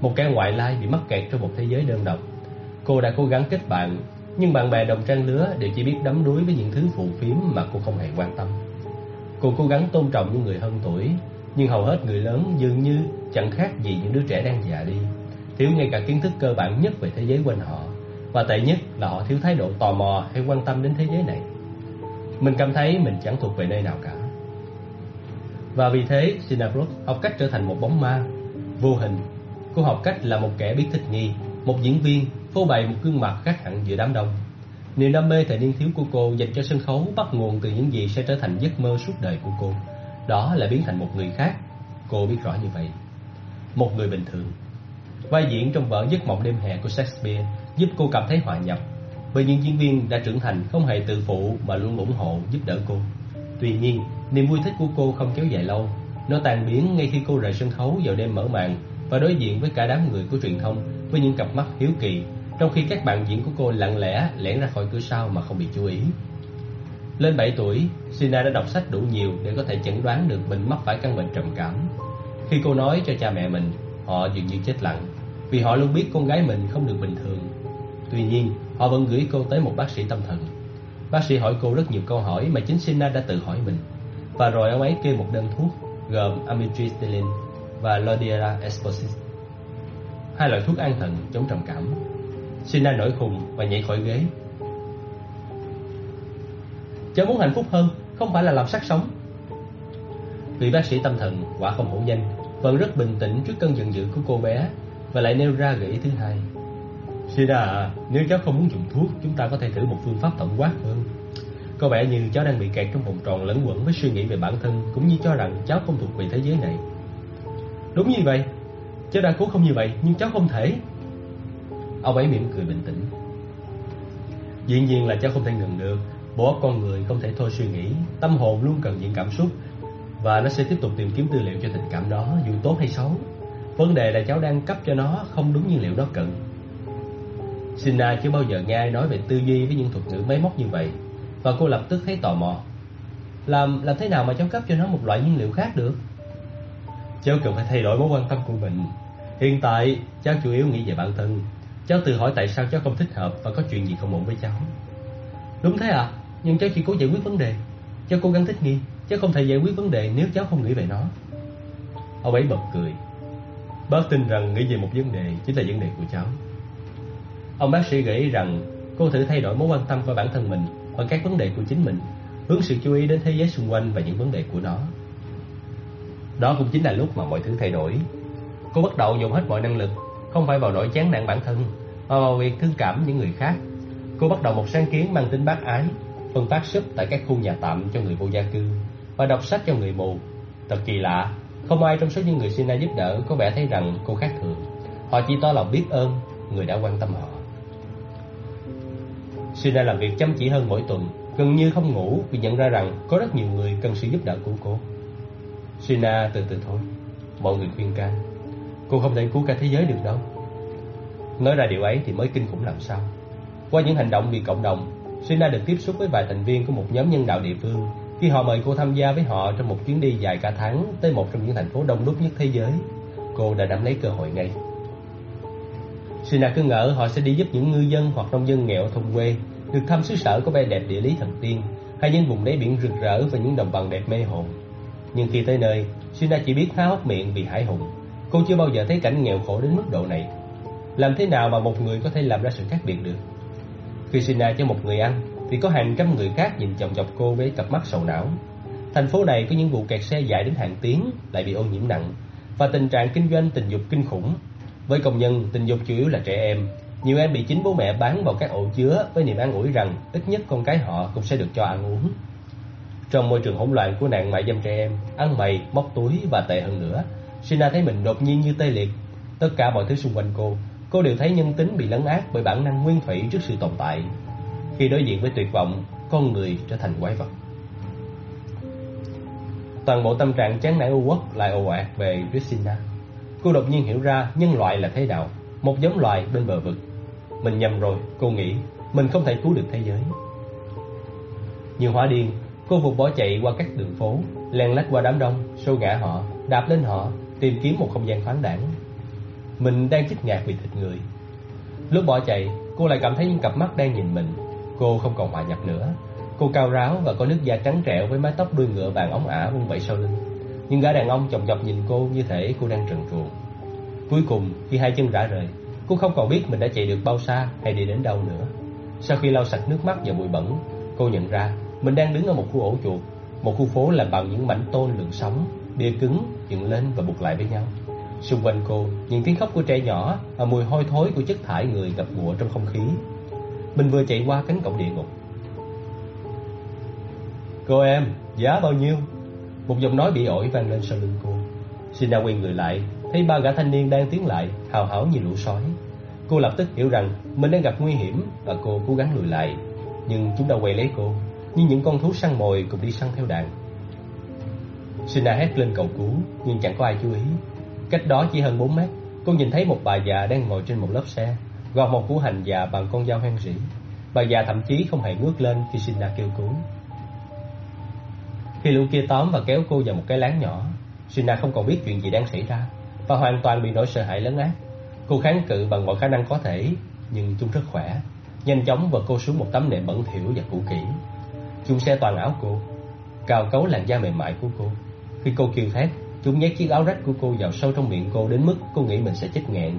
Một kẻ ngoại lai bị mắc kẹt trong một thế giới đơn độc. Cô đã cố gắng kết bạn, nhưng bạn bè đồng trang lứa đều chỉ biết đắm đuối với những thứ phụ phiếm mà cô không hề quan tâm. Cô cố gắng tôn trọng những người hơn tuổi, nhưng hầu hết người lớn dường như chẳng khác gì những đứa trẻ đang già đi, thiếu ngay cả kiến thức cơ bản nhất về thế giới quanh họ, và tệ nhất là họ thiếu thái độ tò mò hay quan tâm đến thế giới này. Mình cảm thấy mình chẳng thuộc về nơi nào cả. Và vì thế, Sinabrook học cách trở thành một bóng ma, vô hình. Cô học cách là một kẻ biết thích nghi, một diễn viên, phô bày một gương mặt khác hẳn giữa đám đông. Niềm đam mê thời niên thiếu của cô dành cho sân khấu bắt nguồn từ những gì sẽ trở thành giấc mơ suốt đời của cô. Đó là biến thành một người khác. Cô biết rõ như vậy. Một người bình thường. Vai diễn trong vở Giấc mộng đêm hè của Shakespeare giúp cô cảm thấy hòa nhập. Bởi những diễn viên đã trưởng thành không hề tự phụ mà luôn ủng hộ giúp đỡ cô. Tuy nhiên, niềm vui thích của cô không kéo dài lâu. Nó tan biến ngay khi cô rời sân khấu vào đêm mở màn và đối diện với cả đám người của truyền thông với những cặp mắt hiếu kỳ, trong khi các bạn diễn của cô lặng lẽ lẻn ra khỏi cửa sau mà không bị chú ý. Lên 7 tuổi, Sina đã đọc sách đủ nhiều để có thể chẩn đoán được mình mắc phải căn bệnh trầm cảm. Khi cô nói cho cha mẹ mình, họ dường như chết lặng, vì họ luôn biết con gái mình không được bình thường. Tuy nhiên, họ vẫn gửi cô tới một bác sĩ tâm thần. Bác sĩ hỏi cô rất nhiều câu hỏi mà chính Sina đã tự hỏi mình. Và rồi ông ấy kê một đơn thuốc gồm amitriptyline và Lodiera Esposis. Hai loại thuốc an thần chống trầm cảm. Sina nổi khùng và nhảy khỏi ghế. Cháu muốn hạnh phúc hơn, không phải là làm sắc sống. Vị bác sĩ tâm thần quả không hổ danh, vẫn rất bình tĩnh trước cơn giận dữ của cô bé và lại nêu ra gợi ý thứ hai thì là nếu cháu không muốn dùng thuốc, chúng ta có thể thử một phương pháp tổng quát hơn. Có vẻ như cháu đang bị kẹt trong vòng tròn lẫn quẩn với suy nghĩ về bản thân Cũng như cho rằng cháu không thuộc về thế giới này. Đúng như vậy. Cháu đã cố không như vậy nhưng cháu không thể. Ông ấy mỉm cười bình tĩnh. Dĩ nhiên là cháu không thể ngừng được. Bộ óc con người không thể thôi suy nghĩ. Tâm hồn luôn cần những cảm xúc. Và nó sẽ tiếp tục tìm kiếm tư liệu cho tình cảm đó Dù tốt hay xấu. Vấn đề là cháu đang cấp cho nó không đúng nhiên liệu nó cần. Sina chưa bao giờ nghe ai nói về tư duy với những thuật ngữ máy móc như vậy. Và cô lập tức thấy tò mò. Làm làm thế nào mà cháu cấp cho nó một loại nhiên liệu khác được? Cháu cần phải thay đổi mối quan tâm của mình. Hiện tại, cháu chủ yếu nghĩ về bản thân. Cháu tự hỏi tại sao cháu không thích hợp Và có chuyện gì không ổn với cháu. Đúng thế à Nhưng cháu chỉ cố giải quyết vấn đề. Cháu cố gắng thích nghi, Cháu không thể giải quyết vấn đề nếu cháu không nghĩ về nó. Ông ấy bật cười. Bác tin rằng nghĩ về một vấn đề Chính là vấn đề của cháu. Ông bác sĩ gợi ý rằng Cô thử thay đổi mối quan tâm của bản thân mình và các vấn đề của chính mình, hướng sự chú ý đến thế giới xung quanh và những vấn đề của nó. Đó cũng chính là lúc mà mọi thứ thay đổi. Cô bắt đầu dùng hết mọi năng lực, không phải vào nỗi chán nản bản thân, mà vào việc thương cảm những người khác. Cô bắt đầu một sáng kiến mang tính bác ái, phân phát súp tại các khu nhà tạm cho người vô gia cư và đọc sách cho người mù. Thật kỳ lạ, không ai trong số những người xin giúp đỡ có vẻ thấy rằng cô khác thường. Họ chỉ tỏ lòng biết ơn người đã quan tâm họ. Sina làm việc chăm chỉ hơn mỗi tuần, gần như không ngủ vì nhận ra rằng có rất nhiều người cần sự giúp đỡ của cô. Sina từ từ thôi, mọi người khuyên can. Cô không thể cứu cả thế giới được đâu. Nói ra điều ấy thì mới kinh khủng làm sao. Qua những hành động vì cộng đồng, Sina được tiếp xúc với vài thành viên của một nhóm nhân đạo địa phương khi họ mời cô tham gia với họ trong một chuyến đi dài cả tháng tới một trong những thành phố đông đúc nhất thế giới. Cô đã nắm lấy cơ hội ngay. Sina cứ ngỡ họ sẽ đi giúp những ngư dân hoặc nông dân nghèo thôn quê được thăm xứ sở có vẻ đẹp địa lý thần tiên, hay những vùng đáy biển rực rỡ và những đồng bằng đẹp mê hồn. Nhưng khi tới nơi, Sina chỉ biết há hốc miệng vì hải hùng. Cô chưa bao giờ thấy cảnh nghèo khổ đến mức độ này. Làm thế nào mà một người có thể làm ra sự khác biệt được? Khi Sina cho một người ăn, thì có hàng trăm người khác nhìn chòng chọc cô với cặp mắt sầu não. Thành phố này có những vụ kẹt xe dài đến hàng tiếng, lại bị ô nhiễm nặng, và tình trạng kinh doanh tình dục kinh khủng. Với công nhân, tình dục chủ yếu là trẻ em. Nhiều em bị chính bố mẹ bán vào các ổ chứa với niềm an ủi rằng ít nhất con cái họ cũng sẽ được cho ăn uống. Trong môi trường hỗn loạn của nạn mại dâm trẻ em, ăn mày, móc túi và tệ hơn nữa, Sina thấy mình đột nhiên như tê liệt. Tất cả mọi thứ xung quanh cô, cô đều thấy nhân tính bị lấn át bởi bản năng nguyên thủy trước sự tồn tại. Khi đối diện với tuyệt vọng, con người trở thành quái vật. Toàn bộ tâm trạng chán nản u uất lại ồ ạt về Christina. Cô đột nhiên hiểu ra nhân loại là thế nào, một giống loài bên bờ vực. Mình nhầm rồi, cô nghĩ, mình không thể cứu được thế giới. Như hỏa điên, cô vụt bỏ chạy qua các đường phố, len lách qua đám đông, xô ngã họ, đạp lên họ, tìm kiếm một không gian thoáng đẳng. Mình đang chích ngạt vì thịt người. Lúc bỏ chạy, cô lại cảm thấy những cặp mắt đang nhìn mình. Cô không còn hòa nhập nữa. Cô cao ráo và có nước da trắng trẻo với mái tóc đuôi ngựa vàng ống ả vung vẩy sau lưng. Nhưng gã đàn ông chồng chọc nhìn cô như thể cô đang trần truồng. Cuối cùng, khi hai chân rã rời, cô không còn biết mình đã chạy được bao xa hay đi đến đâu nữa. Sau khi lau sạch nước mắt và bụi bẩn, cô nhận ra mình đang đứng ở một khu ổ chuột, một khu phố làm bằng những mảnh tôn lượng sóng, bia cứng dựng lên và buộc lại với nhau. Xung quanh cô, những tiếng khóc của trẻ nhỏ và mùi hôi thối của chất thải người ngập ngụa trong không khí. Mình vừa chạy qua cánh cổng địa ngục. Cô em, giá bao nhiêu? Một giọng nói bị ổi vang lên sau lưng cô. Sina quay người lại, thấy ba gã thanh niên đang tiến lại, hào hảo như lũ sói. Cô lập tức hiểu rằng mình đang gặp nguy hiểm và cô cố gắng lùi lại, nhưng chúng đã quay lấy cô, như những con thú săn mồi cùng đi săn theo đàn. Sina hét lên cầu cứu, nhưng chẳng có ai chú ý. Cách đó chỉ hơn 4 mét, cô nhìn thấy một bà già đang ngồi trên một lớp xe, gọt một củ hành già bằng con dao hoang rỉ. Bà già thậm chí không hề ngước lên khi Sina kêu cứu. Khi lũ kia tóm và kéo cô vào một cái láng nhỏ, Sina không còn biết chuyện gì đang xảy ra và hoàn toàn bị nỗi sợ hãi lớn át. Cô kháng cự bằng mọi khả năng có thể, nhưng chúng rất khỏe, nhanh chóng vật cô xuống một tấm nệm bẩn thỉu và cũ kỹ. Chúng xe toàn áo cô, cào cấu làn da mềm mại của cô. Khi cô kêu thét, chúng nhét chiếc áo rách của cô vào sâu trong miệng cô đến mức cô nghĩ mình sẽ chết nghẹn.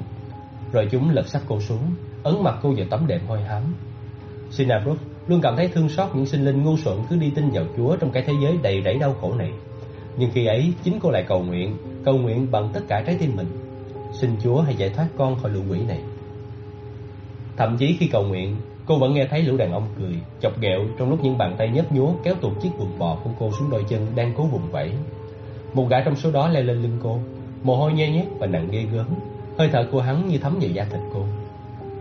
Rồi chúng lật sắp cô xuống, ấn mặt cô vào tấm đệm hôi hám. Sina Brooke luôn cảm thấy thương xót những sinh linh ngu xuẩn cứ đi tin vào Chúa trong cái thế giới đầy rẫy đau khổ này. Nhưng khi ấy, chính cô lại cầu nguyện, cầu nguyện bằng tất cả trái tim mình. Xin Chúa hãy giải thoát con khỏi lũ quỷ này. Thậm chí khi cầu nguyện, cô vẫn nghe thấy lũ đàn ông cười, chọc ghẹo trong lúc những bàn tay nhấp nhúa kéo tuột chiếc quần bò của cô xuống đôi chân đang cố vùng vẫy. Một gã trong số đó leo lên lưng cô, mồ hôi nhe nhét và nặng ghê gớm, hơi thở của hắn như thấm vào da thịt cô.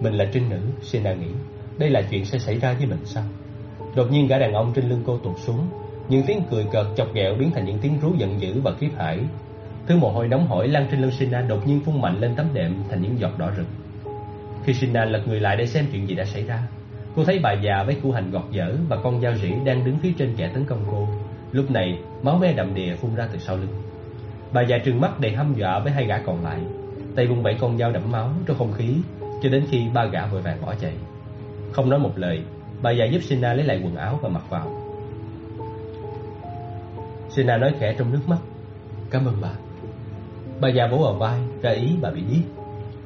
Mình là trinh nữ, Sina nghĩ, đây là chuyện sẽ xảy ra với mình sao? Đột nhiên gã đàn ông trên lưng cô tụt xuống, những tiếng cười cợt chọc ghẹo biến thành những tiếng rú giận dữ và khiếp hãi. Thứ mồ hôi nóng hổi lan trên lưng Sina đột nhiên phun mạnh lên tấm đệm thành những giọt đỏ rực. Khi Sina lật người lại để xem chuyện gì đã xảy ra, cô thấy bà già với củ hành gọt dở và con dao rỉ đang đứng phía trên kẻ tấn công cô. Lúc này, máu me đầm đìa phun ra từ sau lưng. Bà già trừng mắt đầy hăm dọa với hai gã còn lại, tay vung vẩy con dao đẫm máu trong không khí cho đến khi ba gã vội vàng bỏ chạy. Không nói một lời, bà già giúp Sina lấy lại quần áo và mặc vào. Sina nói khẽ trong nước mắt, "Cảm ơn bà." Bà già vỗ vào vai, ra ý bà bị giết.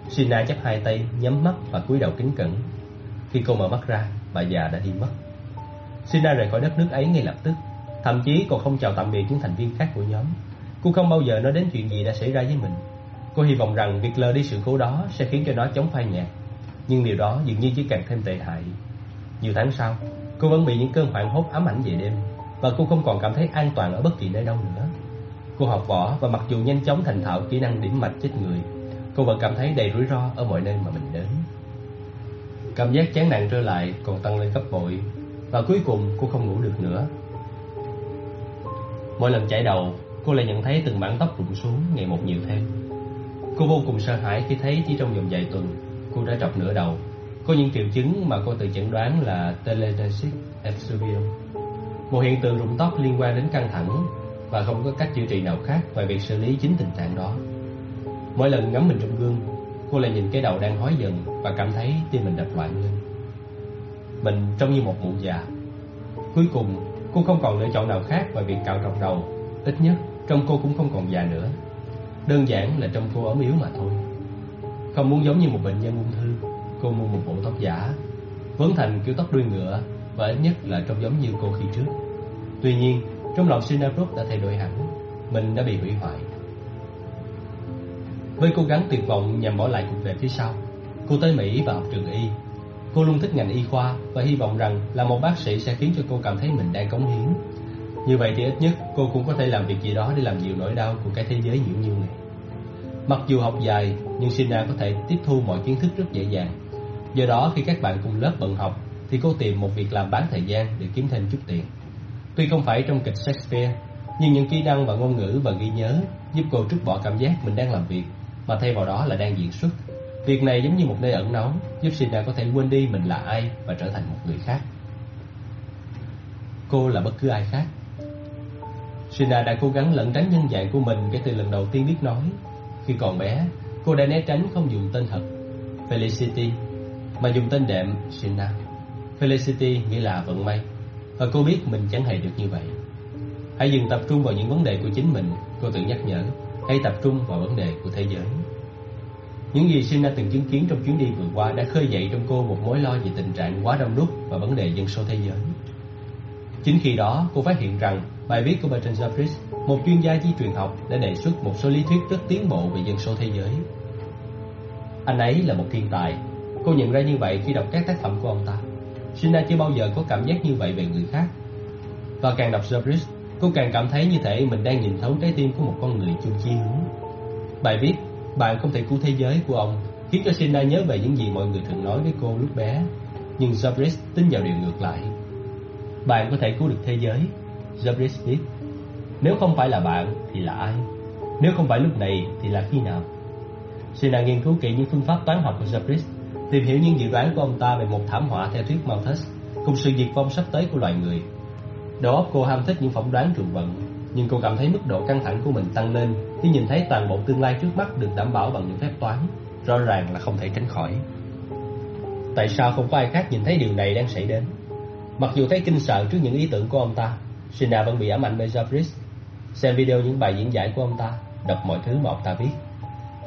Sina chắp hai tay, nhắm mắt và cúi đầu kính cẩn. Khi cô mở mắt ra, bà già đã đi mất. Sina rời khỏi đất nước ấy ngay lập tức, thậm chí còn không chào tạm biệt những thành viên khác của nhóm. Cô không bao giờ nói đến chuyện gì đã xảy ra với mình. Cô hy vọng rằng việc lờ đi sự cố đó sẽ khiến cho nó chống phai nhạt. Nhưng điều đó dường như chỉ càng thêm tệ hại. Nhiều tháng sau, cô vẫn bị những cơn hoảng hốt ám ảnh về đêm và cô không còn cảm thấy an toàn ở bất kỳ nơi đâu nữa. Cô học võ và mặc dù nhanh chóng thành thạo kỹ năng điểm mạch chết người, cô vẫn cảm thấy đầy rủi ro ở mọi nơi mà mình đến. Cảm giác chán nản trở lại còn tăng lên gấp bội và cuối cùng cô không ngủ được nữa. Mỗi lần chạy đầu, cô lại nhận thấy từng mảng tóc rụng xuống ngày một nhiều thêm. Cô vô cùng sợ hãi khi thấy chỉ trong vòng vài tuần, cô đã trọc nửa đầu. Có những triệu chứng mà cô tự chẩn đoán là telegenesis exuvium, một hiện tượng rụng tóc liên quan đến căng thẳng và không có cách chữa trị nào khác ngoài việc xử lý chính tình trạng đó. Mỗi lần ngắm mình trong gương, cô lại nhìn cái đầu đang hói dần và cảm thấy tim mình đập loạn lên. Mình trông như một mụ già Cuối cùng cô không còn lựa chọn nào khác ngoài việc cạo trọc đầu Ít nhất trong cô cũng không còn già nữa Đơn giản là trong cô ốm yếu mà thôi không muốn giống như một bệnh nhân ung thư. Cô mua một bộ tóc giả Vấn thành kiểu tóc đuôi ngựa, Và ít nhất là trông giống như cô khi trước. Tuy nhiên, Trong lòng Sinabrook đã thay đổi hẳn, Mình đã bị hủy hoại. Với cố gắng tuyệt vọng nhằm bỏ lại cuộc đời phía sau, Cô tới Mỹ và học trường y. Cô luôn thích ngành y khoa Và hy vọng rằng là một bác sĩ sẽ khiến cho cô cảm thấy mình đang cống hiến. Như vậy thì ít nhất cô cũng có thể làm việc gì đó Để làm dịu nỗi đau của cái thế giới nhiễu nhương này. Mặc dù học dài, Nhưng Sina có thể tiếp thu mọi kiến thức rất dễ dàng. Do đó, khi các bạn cùng lớp bận học, Thì cô tìm một việc làm bán thời gian Để kiếm thêm chút tiền. Tuy không phải trong kịch Shakespeare, Nhưng những kỹ năng và ngôn ngữ và ghi nhớ Giúp cô trút bỏ cảm giác mình đang làm việc, Mà thay vào đó là đang diễn xuất. Việc này giống như một nơi ẩn náu, Giúp Sina có thể quên đi mình là ai Và trở thành một người khác. Cô là bất cứ ai khác. Sina đã cố gắng lẩn tránh nhân dạng của mình Kể từ lần đầu tiên biết nói. Khi còn bé Cô đã né tránh không dùng tên thật Felicity Mà dùng tên đệm Sina Felicity nghĩa là vận may Và cô biết mình chẳng hề được như vậy. Hãy dừng tập trung vào những vấn đề của chính mình Cô tự nhắc nhở Hãy tập trung vào vấn đề của thế giới. Những gì Sina từng chứng kiến trong chuyến đi vừa qua đã khơi dậy trong cô một mối lo về tình trạng quá đông đúc và vấn đề dân số thế giới. Chính khi đó, cô phát hiện rằng bài viết của Bertrand Zabris, một chuyên gia di truyền học, đã đề xuất một số lý thuyết rất tiến bộ về dân số thế giới. Anh ấy là một thiên tài. Cô nhận ra như vậy khi đọc các tác phẩm của ông ta. Sina chưa bao giờ có cảm giác như vậy về người khác. Và càng đọc Zabris, cô càng cảm thấy như thể mình đang nhìn thấu trái tim của một con người chung chi hướng. Bài viết bạn không thể cứu thế giới của ông Khiến cho Sina nhớ về những gì mọi người thường nói với cô lúc bé Nhưng Zabris tin vào điều ngược lại Bạn có thể cứu được thế giới Zabris Smith Nếu không phải là bạn thì là ai Nếu không phải lúc này thì là khi nào Sina nghiên cứu kỹ những phương pháp toán học của Zabris Tìm hiểu những dự đoán của ông ta về một thảm họa theo thuyết Malthus Cùng sự diệt vong sắp tới của loài người Đầu óc cô ham thích những phỏng đoán trùng vận nhưng cô cảm thấy mức độ căng thẳng của mình tăng lên khi nhìn thấy toàn bộ tương lai trước mắt được đảm bảo bằng những phép toán, rõ ràng là không thể tránh khỏi. Tại sao không có ai khác nhìn thấy điều này đang xảy đến? Mặc dù thấy kinh sợ trước những ý tưởng của ông ta, Sina vẫn bị ám ảnh bởi Javris. Xem video những bài diễn giải của ông ta, đọc mọi thứ mà ông ta viết.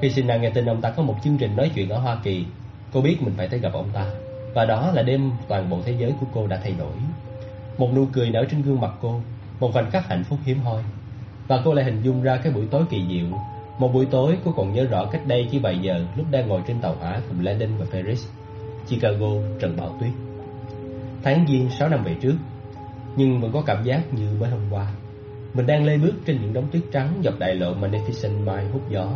Khi Sina nghe tin ông ta có một chương trình nói chuyện ở Hoa Kỳ, cô biết mình phải tới gặp ông ta. Và đó là đêm toàn bộ thế giới của cô đã thay đổi. Một nụ cười nở trên gương mặt cô một khoảnh khắc hạnh phúc hiếm hoi. Và cô lại hình dung ra cái buổi tối kỳ diệu. Một buổi tối cô còn nhớ rõ cách đây chỉ vài giờ lúc đang ngồi trên tàu hỏa cùng Landon và Ferris. Chicago, Trần Bảo Tuyết. Tháng Giêng 6 năm về trước, nhưng vẫn có cảm giác như mới hôm qua. Mình đang lê bước trên những đống tuyết trắng dọc đại lộ Magnificent Mile hút gió.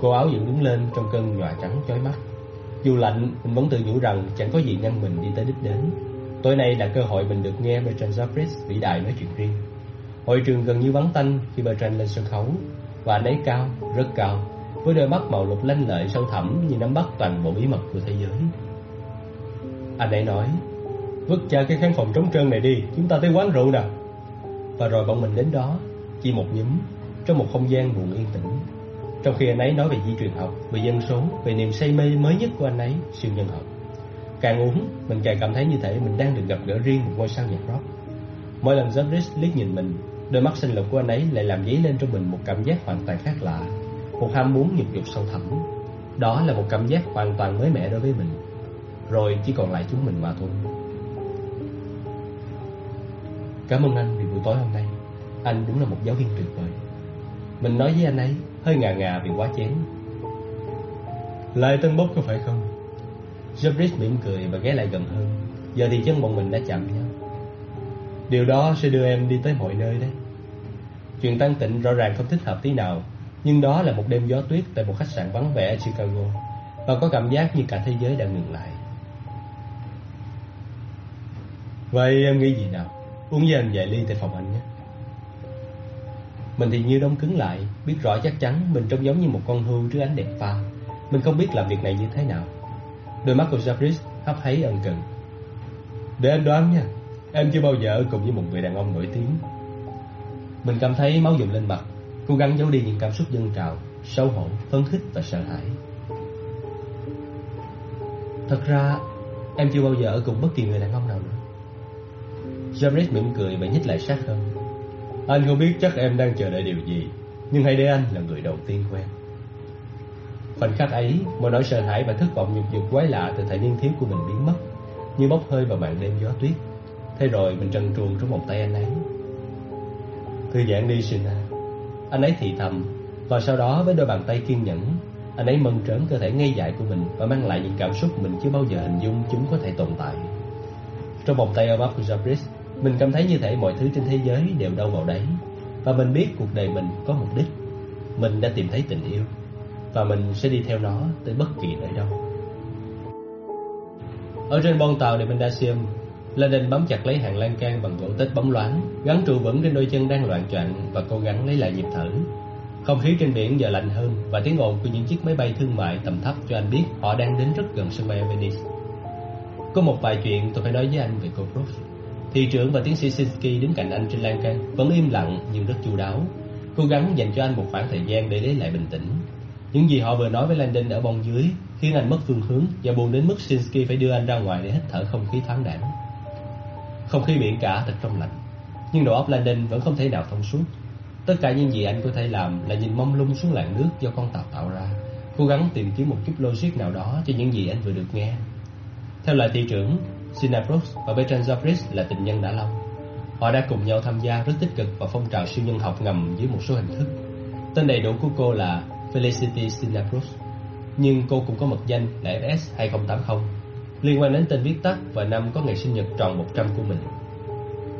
Cô áo dựng đứng lên trong cơn nhòa trắng chói mắt. Dù lạnh, mình vẫn tự nhủ rằng chẳng có gì ngăn mình đi tới đích đến. Tối nay là cơ hội mình được nghe Bertrand Zabris vĩ đại nói chuyện riêng. Hội trường gần như vắng tanh khi Bertrand lên sân khấu, và anh ấy cao, rất cao, với đôi mắt màu lục lanh lợi sâu thẳm như nắm bắt toàn bộ bí mật của thế giới. Anh ấy nói, vứt cha cái khán phòng trống trơn này đi, chúng ta tới quán rượu nào. Và rồi bọn mình đến đó, chỉ một nhúm, trong một không gian buồn yên tĩnh. Trong khi anh ấy nói về di truyền học, về dân số, về niềm say mê mới nhất của anh ấy, siêu nhân học. Càng uống, mình càng cảm thấy như thể mình đang được gặp gỡ riêng một ngôi sao nhạc rock. Mỗi lần Zabris liếc nhìn mình, đôi mắt xinh lục của anh ấy lại làm dấy lên trong mình một cảm giác hoàn toàn khác lạ, một ham muốn nhục dục sâu thẳm. Đó là một cảm giác hoàn toàn mới mẻ đối với mình. Rồi chỉ còn lại chúng mình mà thôi. Cảm ơn anh vì buổi tối hôm nay. Anh đúng là một giáo viên tuyệt vời. Mình nói với anh ấy, hơi ngà ngà vì quá chén. Lại tân bốc có phải không? Jabris mỉm cười và ghé lại gần hơn Giờ thì chân bọn mình đã chạm nhau Điều đó sẽ đưa em đi tới mọi nơi đấy Chuyện tăng tịnh rõ ràng không thích hợp tí nào Nhưng đó là một đêm gió tuyết Tại một khách sạn vắng vẻ ở Chicago Và có cảm giác như cả thế giới đang ngừng lại Vậy em nghĩ gì nào Uống với anh vài ly tại phòng anh nhé. Mình thì như đông cứng lại Biết rõ chắc chắn mình trông giống như một con hưu trước ánh đèn pha. Mình không biết làm việc này như thế nào. Đôi mắt của Jabris hấp háy ân cần. Để anh đoán nha Em chưa bao giờ cùng với một người đàn ông nổi tiếng. Mình cảm thấy máu dồn lên mặt Cố gắng giấu đi những cảm xúc dâng trào Xấu hổ, phấn khích và sợ hãi. Thật ra Em chưa bao giờ ở cùng bất kỳ người đàn ông nào. Jared mỉm cười và nhích lại sát hơn. Anh không biết chắc em đang chờ đợi điều gì, Nhưng hãy để anh là người đầu tiên quen Khoảnh khắc ấy một nỗi sợ hãi và thất vọng nhục nhục quái lạ Từ thời niên thiếu của mình biến mất, Như bốc hơi vào màn đêm gió tuyết. Thế rồi mình trần truồng trong vòng tay anh ấy. Thư giãn đi, Sina. Anh ấy thì thầm, Và sau đó với đôi bàn tay kiên nhẫn, Anh ấy mân trớn cơ thể ngây dại của mình Và mang lại những cảm xúc mình chưa bao giờ hình dung chúng có thể tồn tại. Trong vòng tay ấm áp của Jabris mình cảm thấy như thể mọi thứ trên thế giới đều đâu vào đấy. Và mình biết cuộc đời mình có mục đích. Mình đã tìm thấy tình yêu. Và mình sẽ đi theo nó tới bất kỳ nơi đâu. Ở trên bon tàu để Mendacium Mendasium Đình bám chặt lấy hàng lan can bằng gỗ tết bóng loáng, Gắn trụ vững trên đôi chân đang loạn choạng Và cố gắng lấy lại nhịp thở. Không khí trên biển giờ lạnh hơn Và tiếng ồn của những chiếc máy bay thương mại tầm thấp cho anh biết Họ đang đến rất gần sân bay Venice. Có một vài chuyện tôi phải nói với anh về cô Brooks Thị trưởng và tiến sĩ Sinsky đứng cạnh anh trên lan can, Vẫn im lặng nhưng rất chu đáo. Cố gắng dành cho anh một khoảng thời gian để lấy lại bình tĩnh. Những gì họ vừa nói với Landon ở bong dưới Khiến anh mất phương hướng Và buồn đến mức Sinsky phải đưa anh ra ngoài để hít thở không khí thoáng đãng Không khí biển cả thật trong lạnh Nhưng đầu óc Landon vẫn không thể nào thông suốt. Tất cả những gì anh có thể làm là nhìn mông lung xuống làn nước do con tàu tạo ra, Cố gắng tìm kiếm một chút logic nào đó cho những gì anh vừa được nghe. Theo lời thị trưởng Sinapros và Bertrand Jabris là tình nhân đã lâu. Họ đã cùng nhau tham gia rất tích cực vào phong trào siêu nhân học ngầm dưới một số hình thức. Tên đầy đủ của cô là Felicity Sinapros, nhưng cô cũng có mật danh là FS 2080, liên quan đến tên viết tắt và năm có ngày sinh nhật tròn 100 của mình.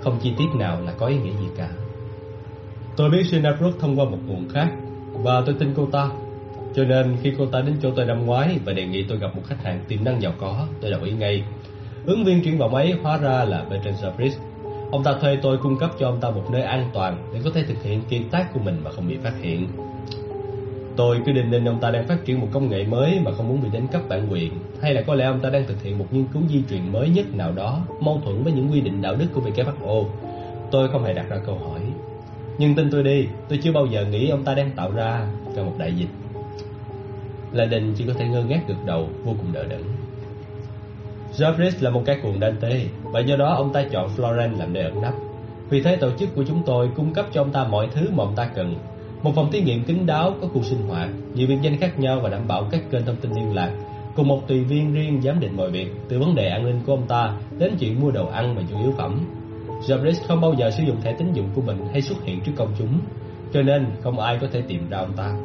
Không chi tiết nào là có ý nghĩa gì cả. Tôi biết Sinapros thông qua một nguồn khác và tôi tin cô ta. Cho nên khi cô ta đến chỗ tôi năm ngoái và đề nghị tôi gặp một khách hàng tiềm năng giàu có, tôi đồng ý ngay Ứng viên triển vọng ấy hóa ra là Benjamin Sabris. Ông ta thuê tôi cung cấp cho ông ta một nơi an toàn để có thể thực hiện kiệt tác của mình mà không bị phát hiện. Tôi cứ định định ông ta đang phát triển một công nghệ mới mà không muốn bị đánh cắp bản quyền, hay là có lẽ ông ta đang thực hiện một nghiên cứu di truyền mới nhất nào đó mâu thuẫn với những quy định đạo đức của WHO. Tôi không hề đặt ra câu hỏi. Nhưng tin tôi đi, tôi chưa bao giờ nghĩ ông ta đang tạo ra cả một đại dịch. Là đình chỉ có thể ngơ ngác gật đầu vô cùng đỡ đẫn. Jarvis là một cái cuồng đan tê và do đó ông ta chọn Florence làm nơi ẩn nấp. Vì thế tổ chức của chúng tôi cung cấp cho ông ta mọi thứ mà ông ta cần. Một phòng thí nghiệm kín đáo có khu sinh hoạt, nhiều biệt danh khác nhau và đảm bảo các kênh thông tin liên lạc, cùng một tùy viên riêng giám định mọi việc, từ vấn đề an ninh của ông ta đến chuyện mua đồ ăn và nhu yếu phẩm. Jarvis không bao giờ sử dụng thẻ tín dụng của mình hay xuất hiện trước công chúng, cho nên không ai có thể tìm ra ông ta.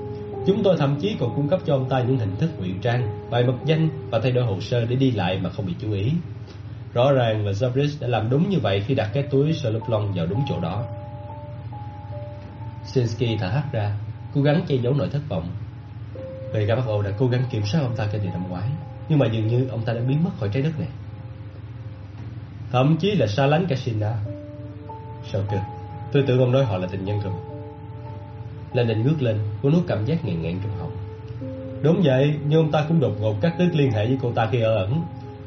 Chúng tôi thậm chí còn cung cấp cho ông ta những hình thức ngụy trang, bài mật danh và thay đổi hồ sơ để đi lại mà không bị chú ý. Rõ ràng là Zabris đã làm đúng như vậy khi đặt cái túi Solophlon vào đúng chỗ đó. Sinsky thở hắt ra, cố gắng che giấu nỗi thất vọng. WHO đã cố gắng kiểm soát ông ta kể từ năm ngoái, nhưng mà dường như ông ta đã biến mất khỏi trái đất này. Thậm chí là xa lánh Casina. Sao cơ? Tôi tưởng ông nói họ là tình nhân rồi. Lên anh ngước lên Cô nuốt cảm giác nghẹn nghẹn trong họng. Đúng vậy Nhưng ông ta cũng đột ngột cắt đứt liên hệ với cô ta khi ở ẩn.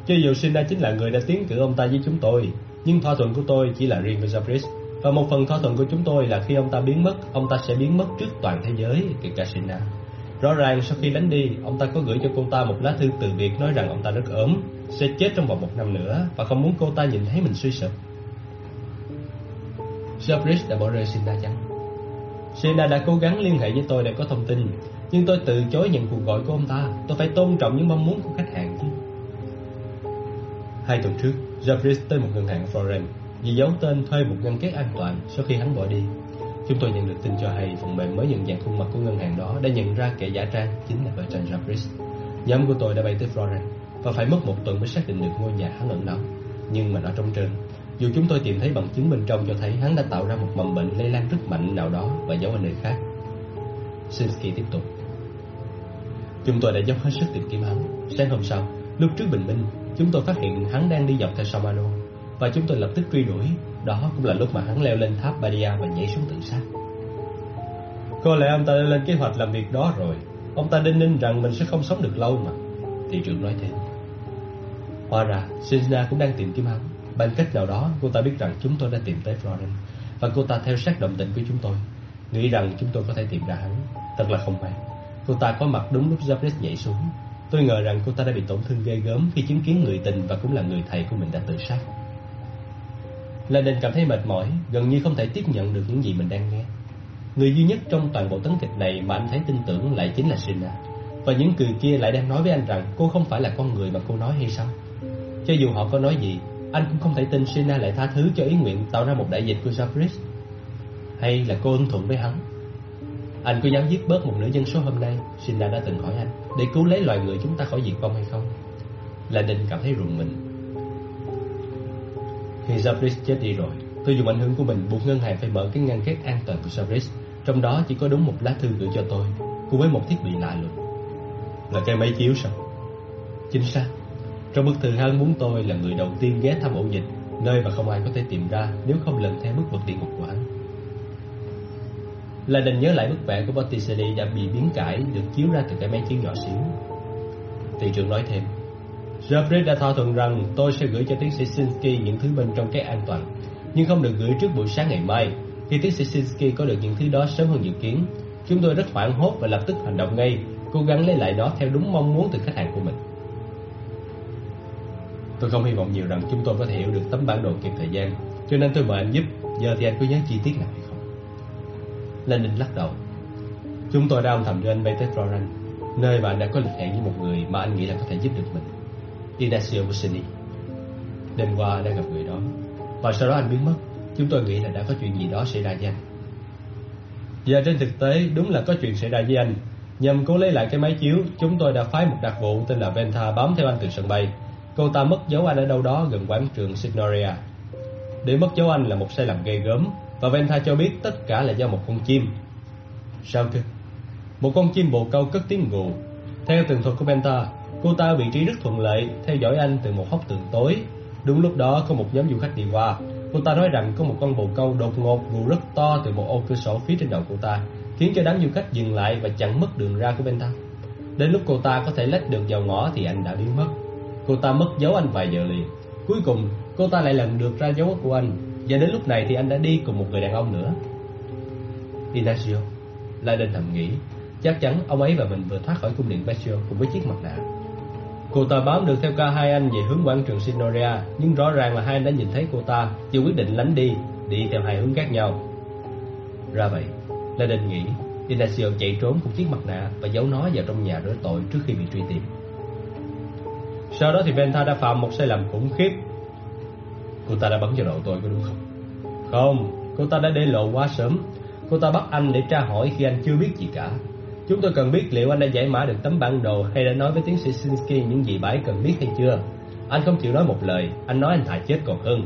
Cho dù Sina chính là người đã tiến cử ông ta với chúng tôi, Nhưng thỏa thuận của tôi chỉ là riêng với Zabris Và một phần thỏa thuận của chúng tôi là khi ông ta biến mất, Ông ta sẽ biến mất trước toàn thế giới, Kể cả Sina Rõ ràng sau khi đánh đi, Ông ta có gửi cho cô ta một lá thư từ biệt Nói rằng ông ta rất ốm, Sẽ chết trong vòng một năm nữa Và không muốn cô ta nhìn thấy mình suy sụp. Jabris đã bỏ rơi Sina chăng? Sina đã cố gắng liên hệ với tôi để có thông tin. Nhưng tôi từ chối nhận cuộc gọi của ông ta. Tôi phải tôn trọng những mong muốn của khách hàng chứ. Hai tuần trước, Jeffries tới một ngân hàng Florence Vì giấu tên thuê một ngân két an toàn Sau khi hắn bỏ đi. Chúng tôi nhận được tin cho hay phần mềm mới nhận dạng khuôn mặt của ngân hàng đó Đã nhận ra kẻ giả trang chính là vợ chồng Jeffries. Nhóm của tôi đã bay tới Florence Và phải mất một tuần mới xác định được ngôi nhà hắn ẩn náu. Nhưng mà nó trống trơn dù chúng tôi tìm thấy bằng chứng bên trong cho thấy hắn đã tạo ra một mầm bệnh lây lan rất mạnh nào đó và giấu ở nơi khác. Sinsky tiếp tục. Chúng tôi đã dốc hết sức tìm kiếm hắn. Sáng hôm sau, lúc trước bình minh, chúng tôi phát hiện hắn đang đi dọc theo Samano và chúng tôi lập tức truy đuổi. Đó cũng là lúc mà hắn leo lên tháp Badia và nhảy xuống tự sát. Có lẽ ông ta đã lên kế hoạch làm việc đó rồi. Ông ta đinh ninh rằng mình sẽ không sống được lâu mà. Thị trưởng nói thêm. Hóa ra, Sinna cũng đang tìm kiếm hắn. Bằng cách nào đó cô ta biết rằng chúng tôi đã tìm tới Florence Và cô ta theo sát động tĩnh của chúng tôi Nghĩ rằng chúng tôi có thể tìm ra hắn Thật là không may Cô ta có mặt đúng lúc Jabez nhảy xuống Tôi ngờ rằng cô ta đã bị tổn thương ghê gớm khi chứng kiến người tình và cũng là người thầy của mình đã tự sát. Landon cảm thấy mệt mỏi, gần như không thể tiếp nhận được những gì mình đang nghe. Người duy nhất trong toàn bộ tấn kịch này mà anh thấy tin tưởng lại chính là Sina. Và những người kia lại đang nói với anh rằng cô không phải là con người mà cô nói hay sao? Cho dù họ có nói gì, anh cũng không thể tin Sina lại tha thứ cho ý nguyện tạo ra một đại dịch của Jabris. Hay là cô ưng thuận với hắn? Anh có dám giết bớt một nửa dân số hôm nay, Sina đã từng hỏi anh, để cứu lấy loài người chúng ta khỏi diệt vong hay không? Landon cảm thấy rùng mình. Khi Jabris chết đi rồi, tôi dùng ảnh hưởng của mình buộc ngân hàng phải mở cái ngăn kết an toàn của Jabris trong đó chỉ có đúng một lá thư gửi cho tôi Cùng với một thiết bị lạ lùng Là cái máy chiếu sao Chính xác trong bức thư hắn muốn tôi là người đầu tiên ghé thăm ổ dịch Nơi mà không ai có thể tìm ra Nếu không lần theo bước vật địa ngục của hắn. Là đình nhớ lại bức vẽ của Botticelli Đã bị biến cải Được chiếu ra từ cái máy chiếu nhỏ xíu. Thị trưởng nói thêm Jeffrey đã thỏa thuận rằng tôi sẽ gửi cho tiến sĩ Sinsky những thứ bên trong cái an toàn Nhưng không được gửi trước buổi sáng ngày mai. Khi tiến sĩ Sinsky có được những thứ đó sớm hơn dự kiến, chúng tôi rất hoảng hốt và lập tức hành động ngay, cố gắng lấy lại nó theo đúng mong muốn từ khách hàng của mình. Tôi không hy vọng nhiều rằng chúng tôi có thể hiểu được tấm bản đồ kịp thời gian, cho nên tôi mời anh giúp. Giờ thì anh có nhớ chi tiết nào hay không? Lenin lắc đầu. Chúng tôi đã âm thầm đưa anh bay tới Florence, nơi mà anh đã có lịch hẹn với một người mà anh nghĩ là có thể giúp được mình. Ignacio Busini. Đêm qua đã gặp người đó, và sau đó anh biến mất. Chúng tôi nghĩ là đã có chuyện gì đó xảy ra với anh Và trên thực tế đúng là có chuyện xảy ra với anh Nhằm cố lấy lại cái máy chiếu Chúng tôi đã phái một đặc vụ tên là Venta bám theo anh từ sân bay Cô ta mất dấu anh ở đâu đó gần quảng trường Signoria Để mất dấu anh là một sai lầm gây gớm Và Venta cho biết tất cả là do một con chim Sao cơ? Một con chim bồ câu cất tiếng gù Theo tường thuật của Venta Cô ta ở vị trí rất thuận lợi Theo dõi anh từ một hốc tường tối Đúng lúc đó có một nhóm du khách đi qua Cô ta nói rằng có một con bồ câu đột ngột gù rất to từ một ô cửa sổ phía trên đầu cô ta, khiến cho đám du khách dừng lại và chặn mất đường ra của Venta. Đến lúc cô ta có thể lách được vào ngõ thì anh đã biến mất. Cô ta mất dấu anh vài giờ liền. Cuối cùng, cô ta lại lần được ra dấu của anh, và đến lúc này thì anh đã đi cùng một người đàn ông nữa. Ignacio, lại định thầm nghĩ, chắc chắn ông ấy và mình vừa thoát khỏi cung điện Bastion cùng với chiếc mặt nạ. Cô ta bám được theo ca hai anh về hướng quảng trường Sinoria, nhưng rõ ràng là hai anh đã nhìn thấy cô ta, chưa quyết định lánh đi, đi theo hai hướng khác nhau. Ra vậy, La Đình nghĩ Ignacio chạy trốn cùng chiếc mặt nạ và giấu nó vào trong nhà rửa tội trước khi bị truy tìm. Sau đó thì Venta đã phạm một sai lầm khủng khiếp. Cô ta đã bắn vào đầu tôi có đúng không? Không, cô ta đã để lộ quá sớm. Cô ta bắt anh để tra hỏi khi anh chưa biết gì cả. Chúng tôi cần biết liệu anh đã giải mã được tấm bản đồ hay đã nói với tiến sĩ Sinsky những gì bãi cần biết hay chưa. Anh không chịu nói một lời, anh nói anh thà chết còn hơn.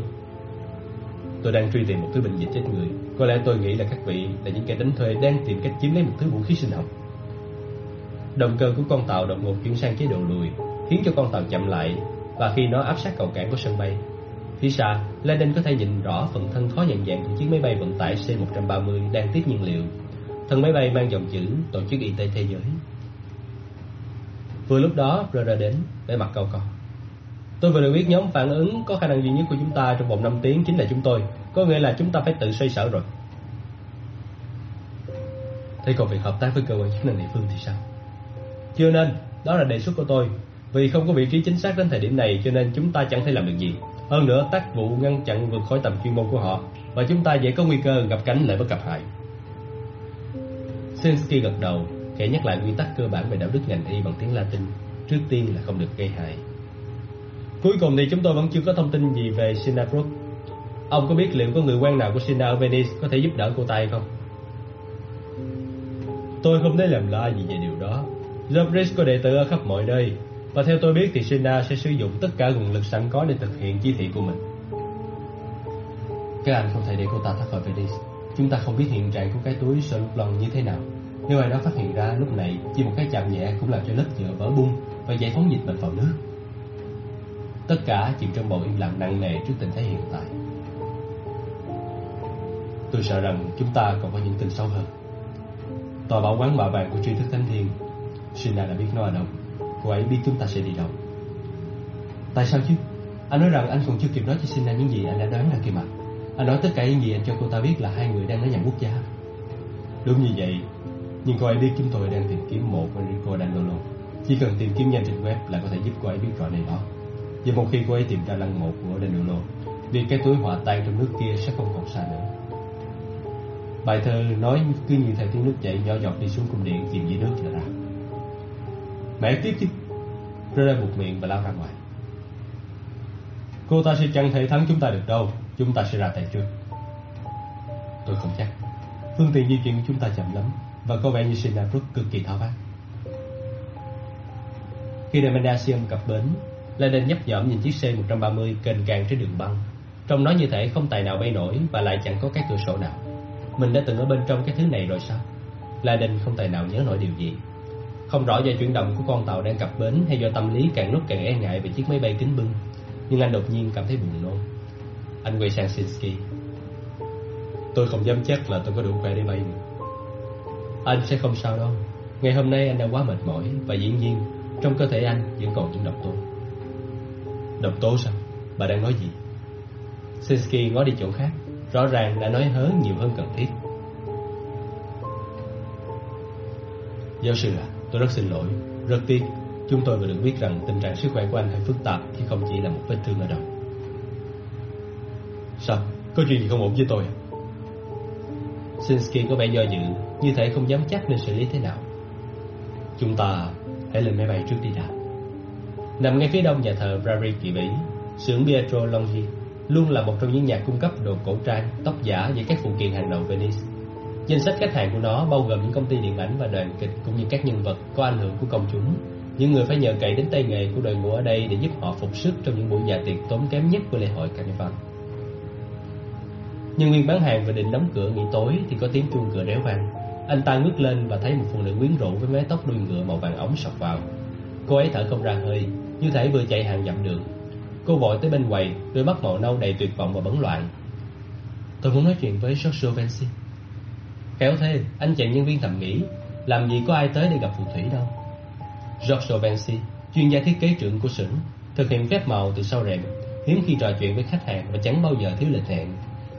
Tôi đang truy tìm một thứ bệnh dịch chết người. Có lẽ tôi nghĩ là các vị là những kẻ đánh thuê đang tìm cách chiếm lấy một thứ vũ khí sinh học. Động cơ của con tàu đột ngột chuyển sang chế độ lùi, khiến cho con tàu chậm lại và khi nó áp sát cầu cảng của sân bay. Phía xa, Landon có thể nhìn rõ phần thân khó nhận dạng của chiếc máy bay vận tải C-130 đang tiếp nhiên liệu Thân máy bay mang dòng chữ Tổ chức Y tế Thế giới. Vừa lúc đó, Brother đến, vẻ mặt cầu cầu. Tôi vừa được biết nhóm phản ứng có khả năng duy nhất của chúng ta trong vòng 5 tiếng chính là chúng tôi. Có nghĩa là chúng ta phải tự xoay sở rồi. Thế còn việc hợp tác với cơ quan chức năng địa phương thì sao? Chưa nên, đó là đề xuất của tôi. Vì không có vị trí chính xác đến thời điểm này cho nên chúng ta chẳng thể làm được gì. Hơn nữa, tác vụ ngăn chặn vượt khỏi tầm chuyên môn của họ và chúng ta dễ có nguy cơ gặp cánh lại bất cập hại. Sinsky gật đầu, khẽ nhắc lại quy tắc cơ bản về đạo đức ngành y bằng tiếng Latin. Trước tiên là không được gây hại. Cuối cùng thì chúng tôi vẫn chưa có thông tin gì về Sinabrook. Ông có biết liệu có người quen nào của Sina ở Venice có thể giúp đỡ cô ta hay không? Tôi không thấy làm la gì về điều đó. Jobris có đệ tử ở khắp mọi nơi, và theo tôi biết thì Sina sẽ sử dụng tất cả nguồn lực sẵn có để thực hiện chỉ thị của mình. Các anh không thể để cô ta thoát khỏi Venice. Chúng ta không biết hiện trạng của cái túi sợi lục lần như thế nào. Nếu ai đó phát hiện ra lúc này, chỉ một cái chạm nhẹ cũng làm cho lớp nhựa vỡ bung và giải phóng dịch bệnh vào nước. Tất cả chìm trong bầu im lặng nặng nề trước tình thế hiện tại. Tôi sợ rằng chúng ta còn có những tin xấu hơn. Tòa bảo quán mạ vàng của tri thức thánh thiên Sina đã biết nó ở đâu Cô ấy biết chúng ta sẽ đi đâu Tại sao chứ Anh nói rằng anh còn chưa kịp nói cho Sina những gì anh đã đoán ra kia mà anh nói tất cả những gì anh cho cô ta biết là hai người đang ở nhầm quốc gia Đúng như vậy, Nhưng cô ấy biết chúng tôi đang tìm kiếm một Enrico Dandolo Chỉ cần tìm kiếm nhanh trên web là có thể giúp cô ấy biết rõ này đó. Và một khi cô ấy tìm ra lăng mộ của Dandolo việc cái túi họa tan trong nước kia sẽ không còn xa nữa. Bài thơ nói cứ như theo tiếng nước chảy nhỏ giọt đi xuống cung điện chìm dưới nước là ra. Mẹ tiếp chứ, rơi ra buộc miệng và lao ra ngoài. Cô ta sẽ chẳng thể thắng chúng ta được đâu, chúng ta sẽ ra tay trước. Tôi không chắc. Phương tiện di chuyển của chúng ta chậm lắm và có vẻ như Sinabrook cực kỳ tháo vát. Khi Demandasium cập bến, Landon nhấp nhõm nhìn chiếc C-130 kênh càng trên đường băng. Trong nó như thể không tài nào bay nổi và lại chẳng có cái cửa sổ nào. Mình đã từng ở bên trong cái thứ này rồi sao? Landon không tài nào nhớ nổi điều gì. Không rõ do chuyển động của con tàu đang cập bến hay do tâm lý càng lúc càng e ngại về chiếc máy bay kính bưng. Nhưng anh đột nhiên cảm thấy buồn nôn. Anh quay sang Sinsky. Tôi không dám chắc là tôi có đủ khỏe để bay được. Anh sẽ không sao đâu. Ngày hôm nay anh đã quá mệt mỏi và dĩ nhiên trong cơ thể anh vẫn còn những độc tố. Độc tố sao? Bà đang nói gì? Sinsky ngó đi chỗ khác, rõ ràng đã nói hớ nhiều hơn cần thiết. Giáo sư à, tôi rất xin lỗi, rất tiếc. Chúng tôi vừa được biết rằng tình trạng sức khỏe của anh hơi phức tạp chứ không chỉ là một vết thương ở đầu. Sao? Có chuyện gì không ổn với tôi? À? Sinsky có vẻ do dự, như thể không dám chắc nên xử lý thế nào. Chúng ta hãy lên máy bay trước đi đã. Nằm ngay phía đông nhà thờ Brary Kỳ Bỉ, xưởng Pietro Longhi luôn là một trong những nhà cung cấp đồ cổ trang, tóc giả và các phụ kiện hàng đầu Venice. Danh sách khách hàng của nó bao gồm những công ty điện ảnh và đoàn kịch cũng như các nhân vật có ảnh hưởng của công chúng, những người phải nhờ cậy đến tay nghề của đội ngũ ở đây để giúp họ phục sức trong những buổi dạ tiệc tốn kém nhất của lễ hội Carnival. Nhân viên bán hàng vừa định đóng cửa nghỉ tối thì có tiếng chuông cửa réo vang. Anh ta ngước lên và thấy một phụ nữ quyến rũ với mái tóc đuôi ngựa màu vàng ống sọc vào. Cô ấy thở không ra hơi, như thể vừa chạy hàng dặm đường. Cô vội tới bên quầy, đôi mắt màu nâu đầy tuyệt vọng và bấn loạn. Tôi muốn nói chuyện với Joshua Venci. Khéo thế, anh chàng nhân viên thầm nghĩ, làm gì có ai tới để gặp phù thủy đâu. George Bensi, chuyên gia thiết kế trưởng của xưởng, thực hiện phép màu từ sau rèm, hiếm khi trò chuyện với khách hàng và chẳng bao giờ thiếu lịch hẹn.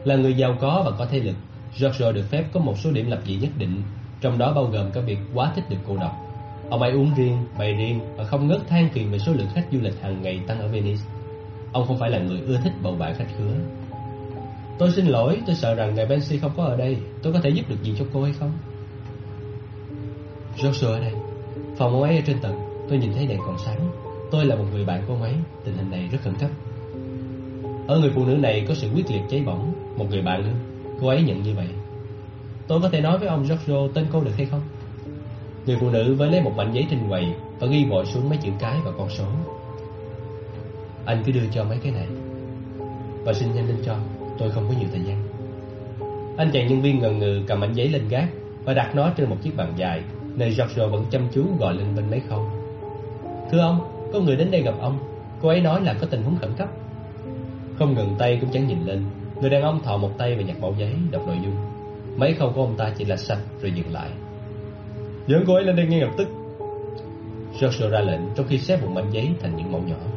Là người giàu có và có thế lực, George được phép có một số điểm lập dị nhất định, trong đó bao gồm cả việc quá thích được cô độc. Ông ấy uống riêng, bày riêng và không ngớt than phiền về số lượng khách du lịch hàng ngày tăng ở Venice. Ông không phải là người ưa thích bầu bạn khách khứa. Tôi xin lỗi, tôi sợ rằng ngài Bensi không có ở đây. Tôi có thể giúp được gì cho cô hay không? Joshua ở đây. Phòng ông ấy ở trên tầng. Tôi nhìn thấy đèn còn sáng. Tôi là một người bạn của ông ấy. Tình hình này rất khẩn cấp. Ở người phụ nữ này có sự quyết liệt cháy bỏng. Một người bạn nữa. Cô ấy nhận như vậy. Tôi có thể nói với ông Joshua tên cô được hay không? Người phụ nữ với lấy một mảnh giấy trên quầy và ghi vội xuống mấy chữ cái và con số. Anh cứ đưa cho mấy cái này Và xin nhanh lên cho Tôi không có nhiều thời gian. Anh chàng nhân viên ngần ngừ cầm ảnh giấy lên gác Và đặt nó trên một chiếc bàn dài Nơi Giorgio vẫn chăm chú gọi lên bên máy khâu. Thưa ông, Có người đến đây gặp ông. Cô ấy nói là có tình huống khẩn cấp. Không ngừng tay cũng chẳng nhìn lên, Người đàn ông thò một tay và nhặt mẫu giấy, Đọc nội dung. Máy khâu của ông ta chỉ là sạch rồi dừng lại. Dẫn cô ấy lên đây ngay lập tức. Giorgio ra lệnh trong khi xếp một mảnh giấy thành những mẫu nhỏ.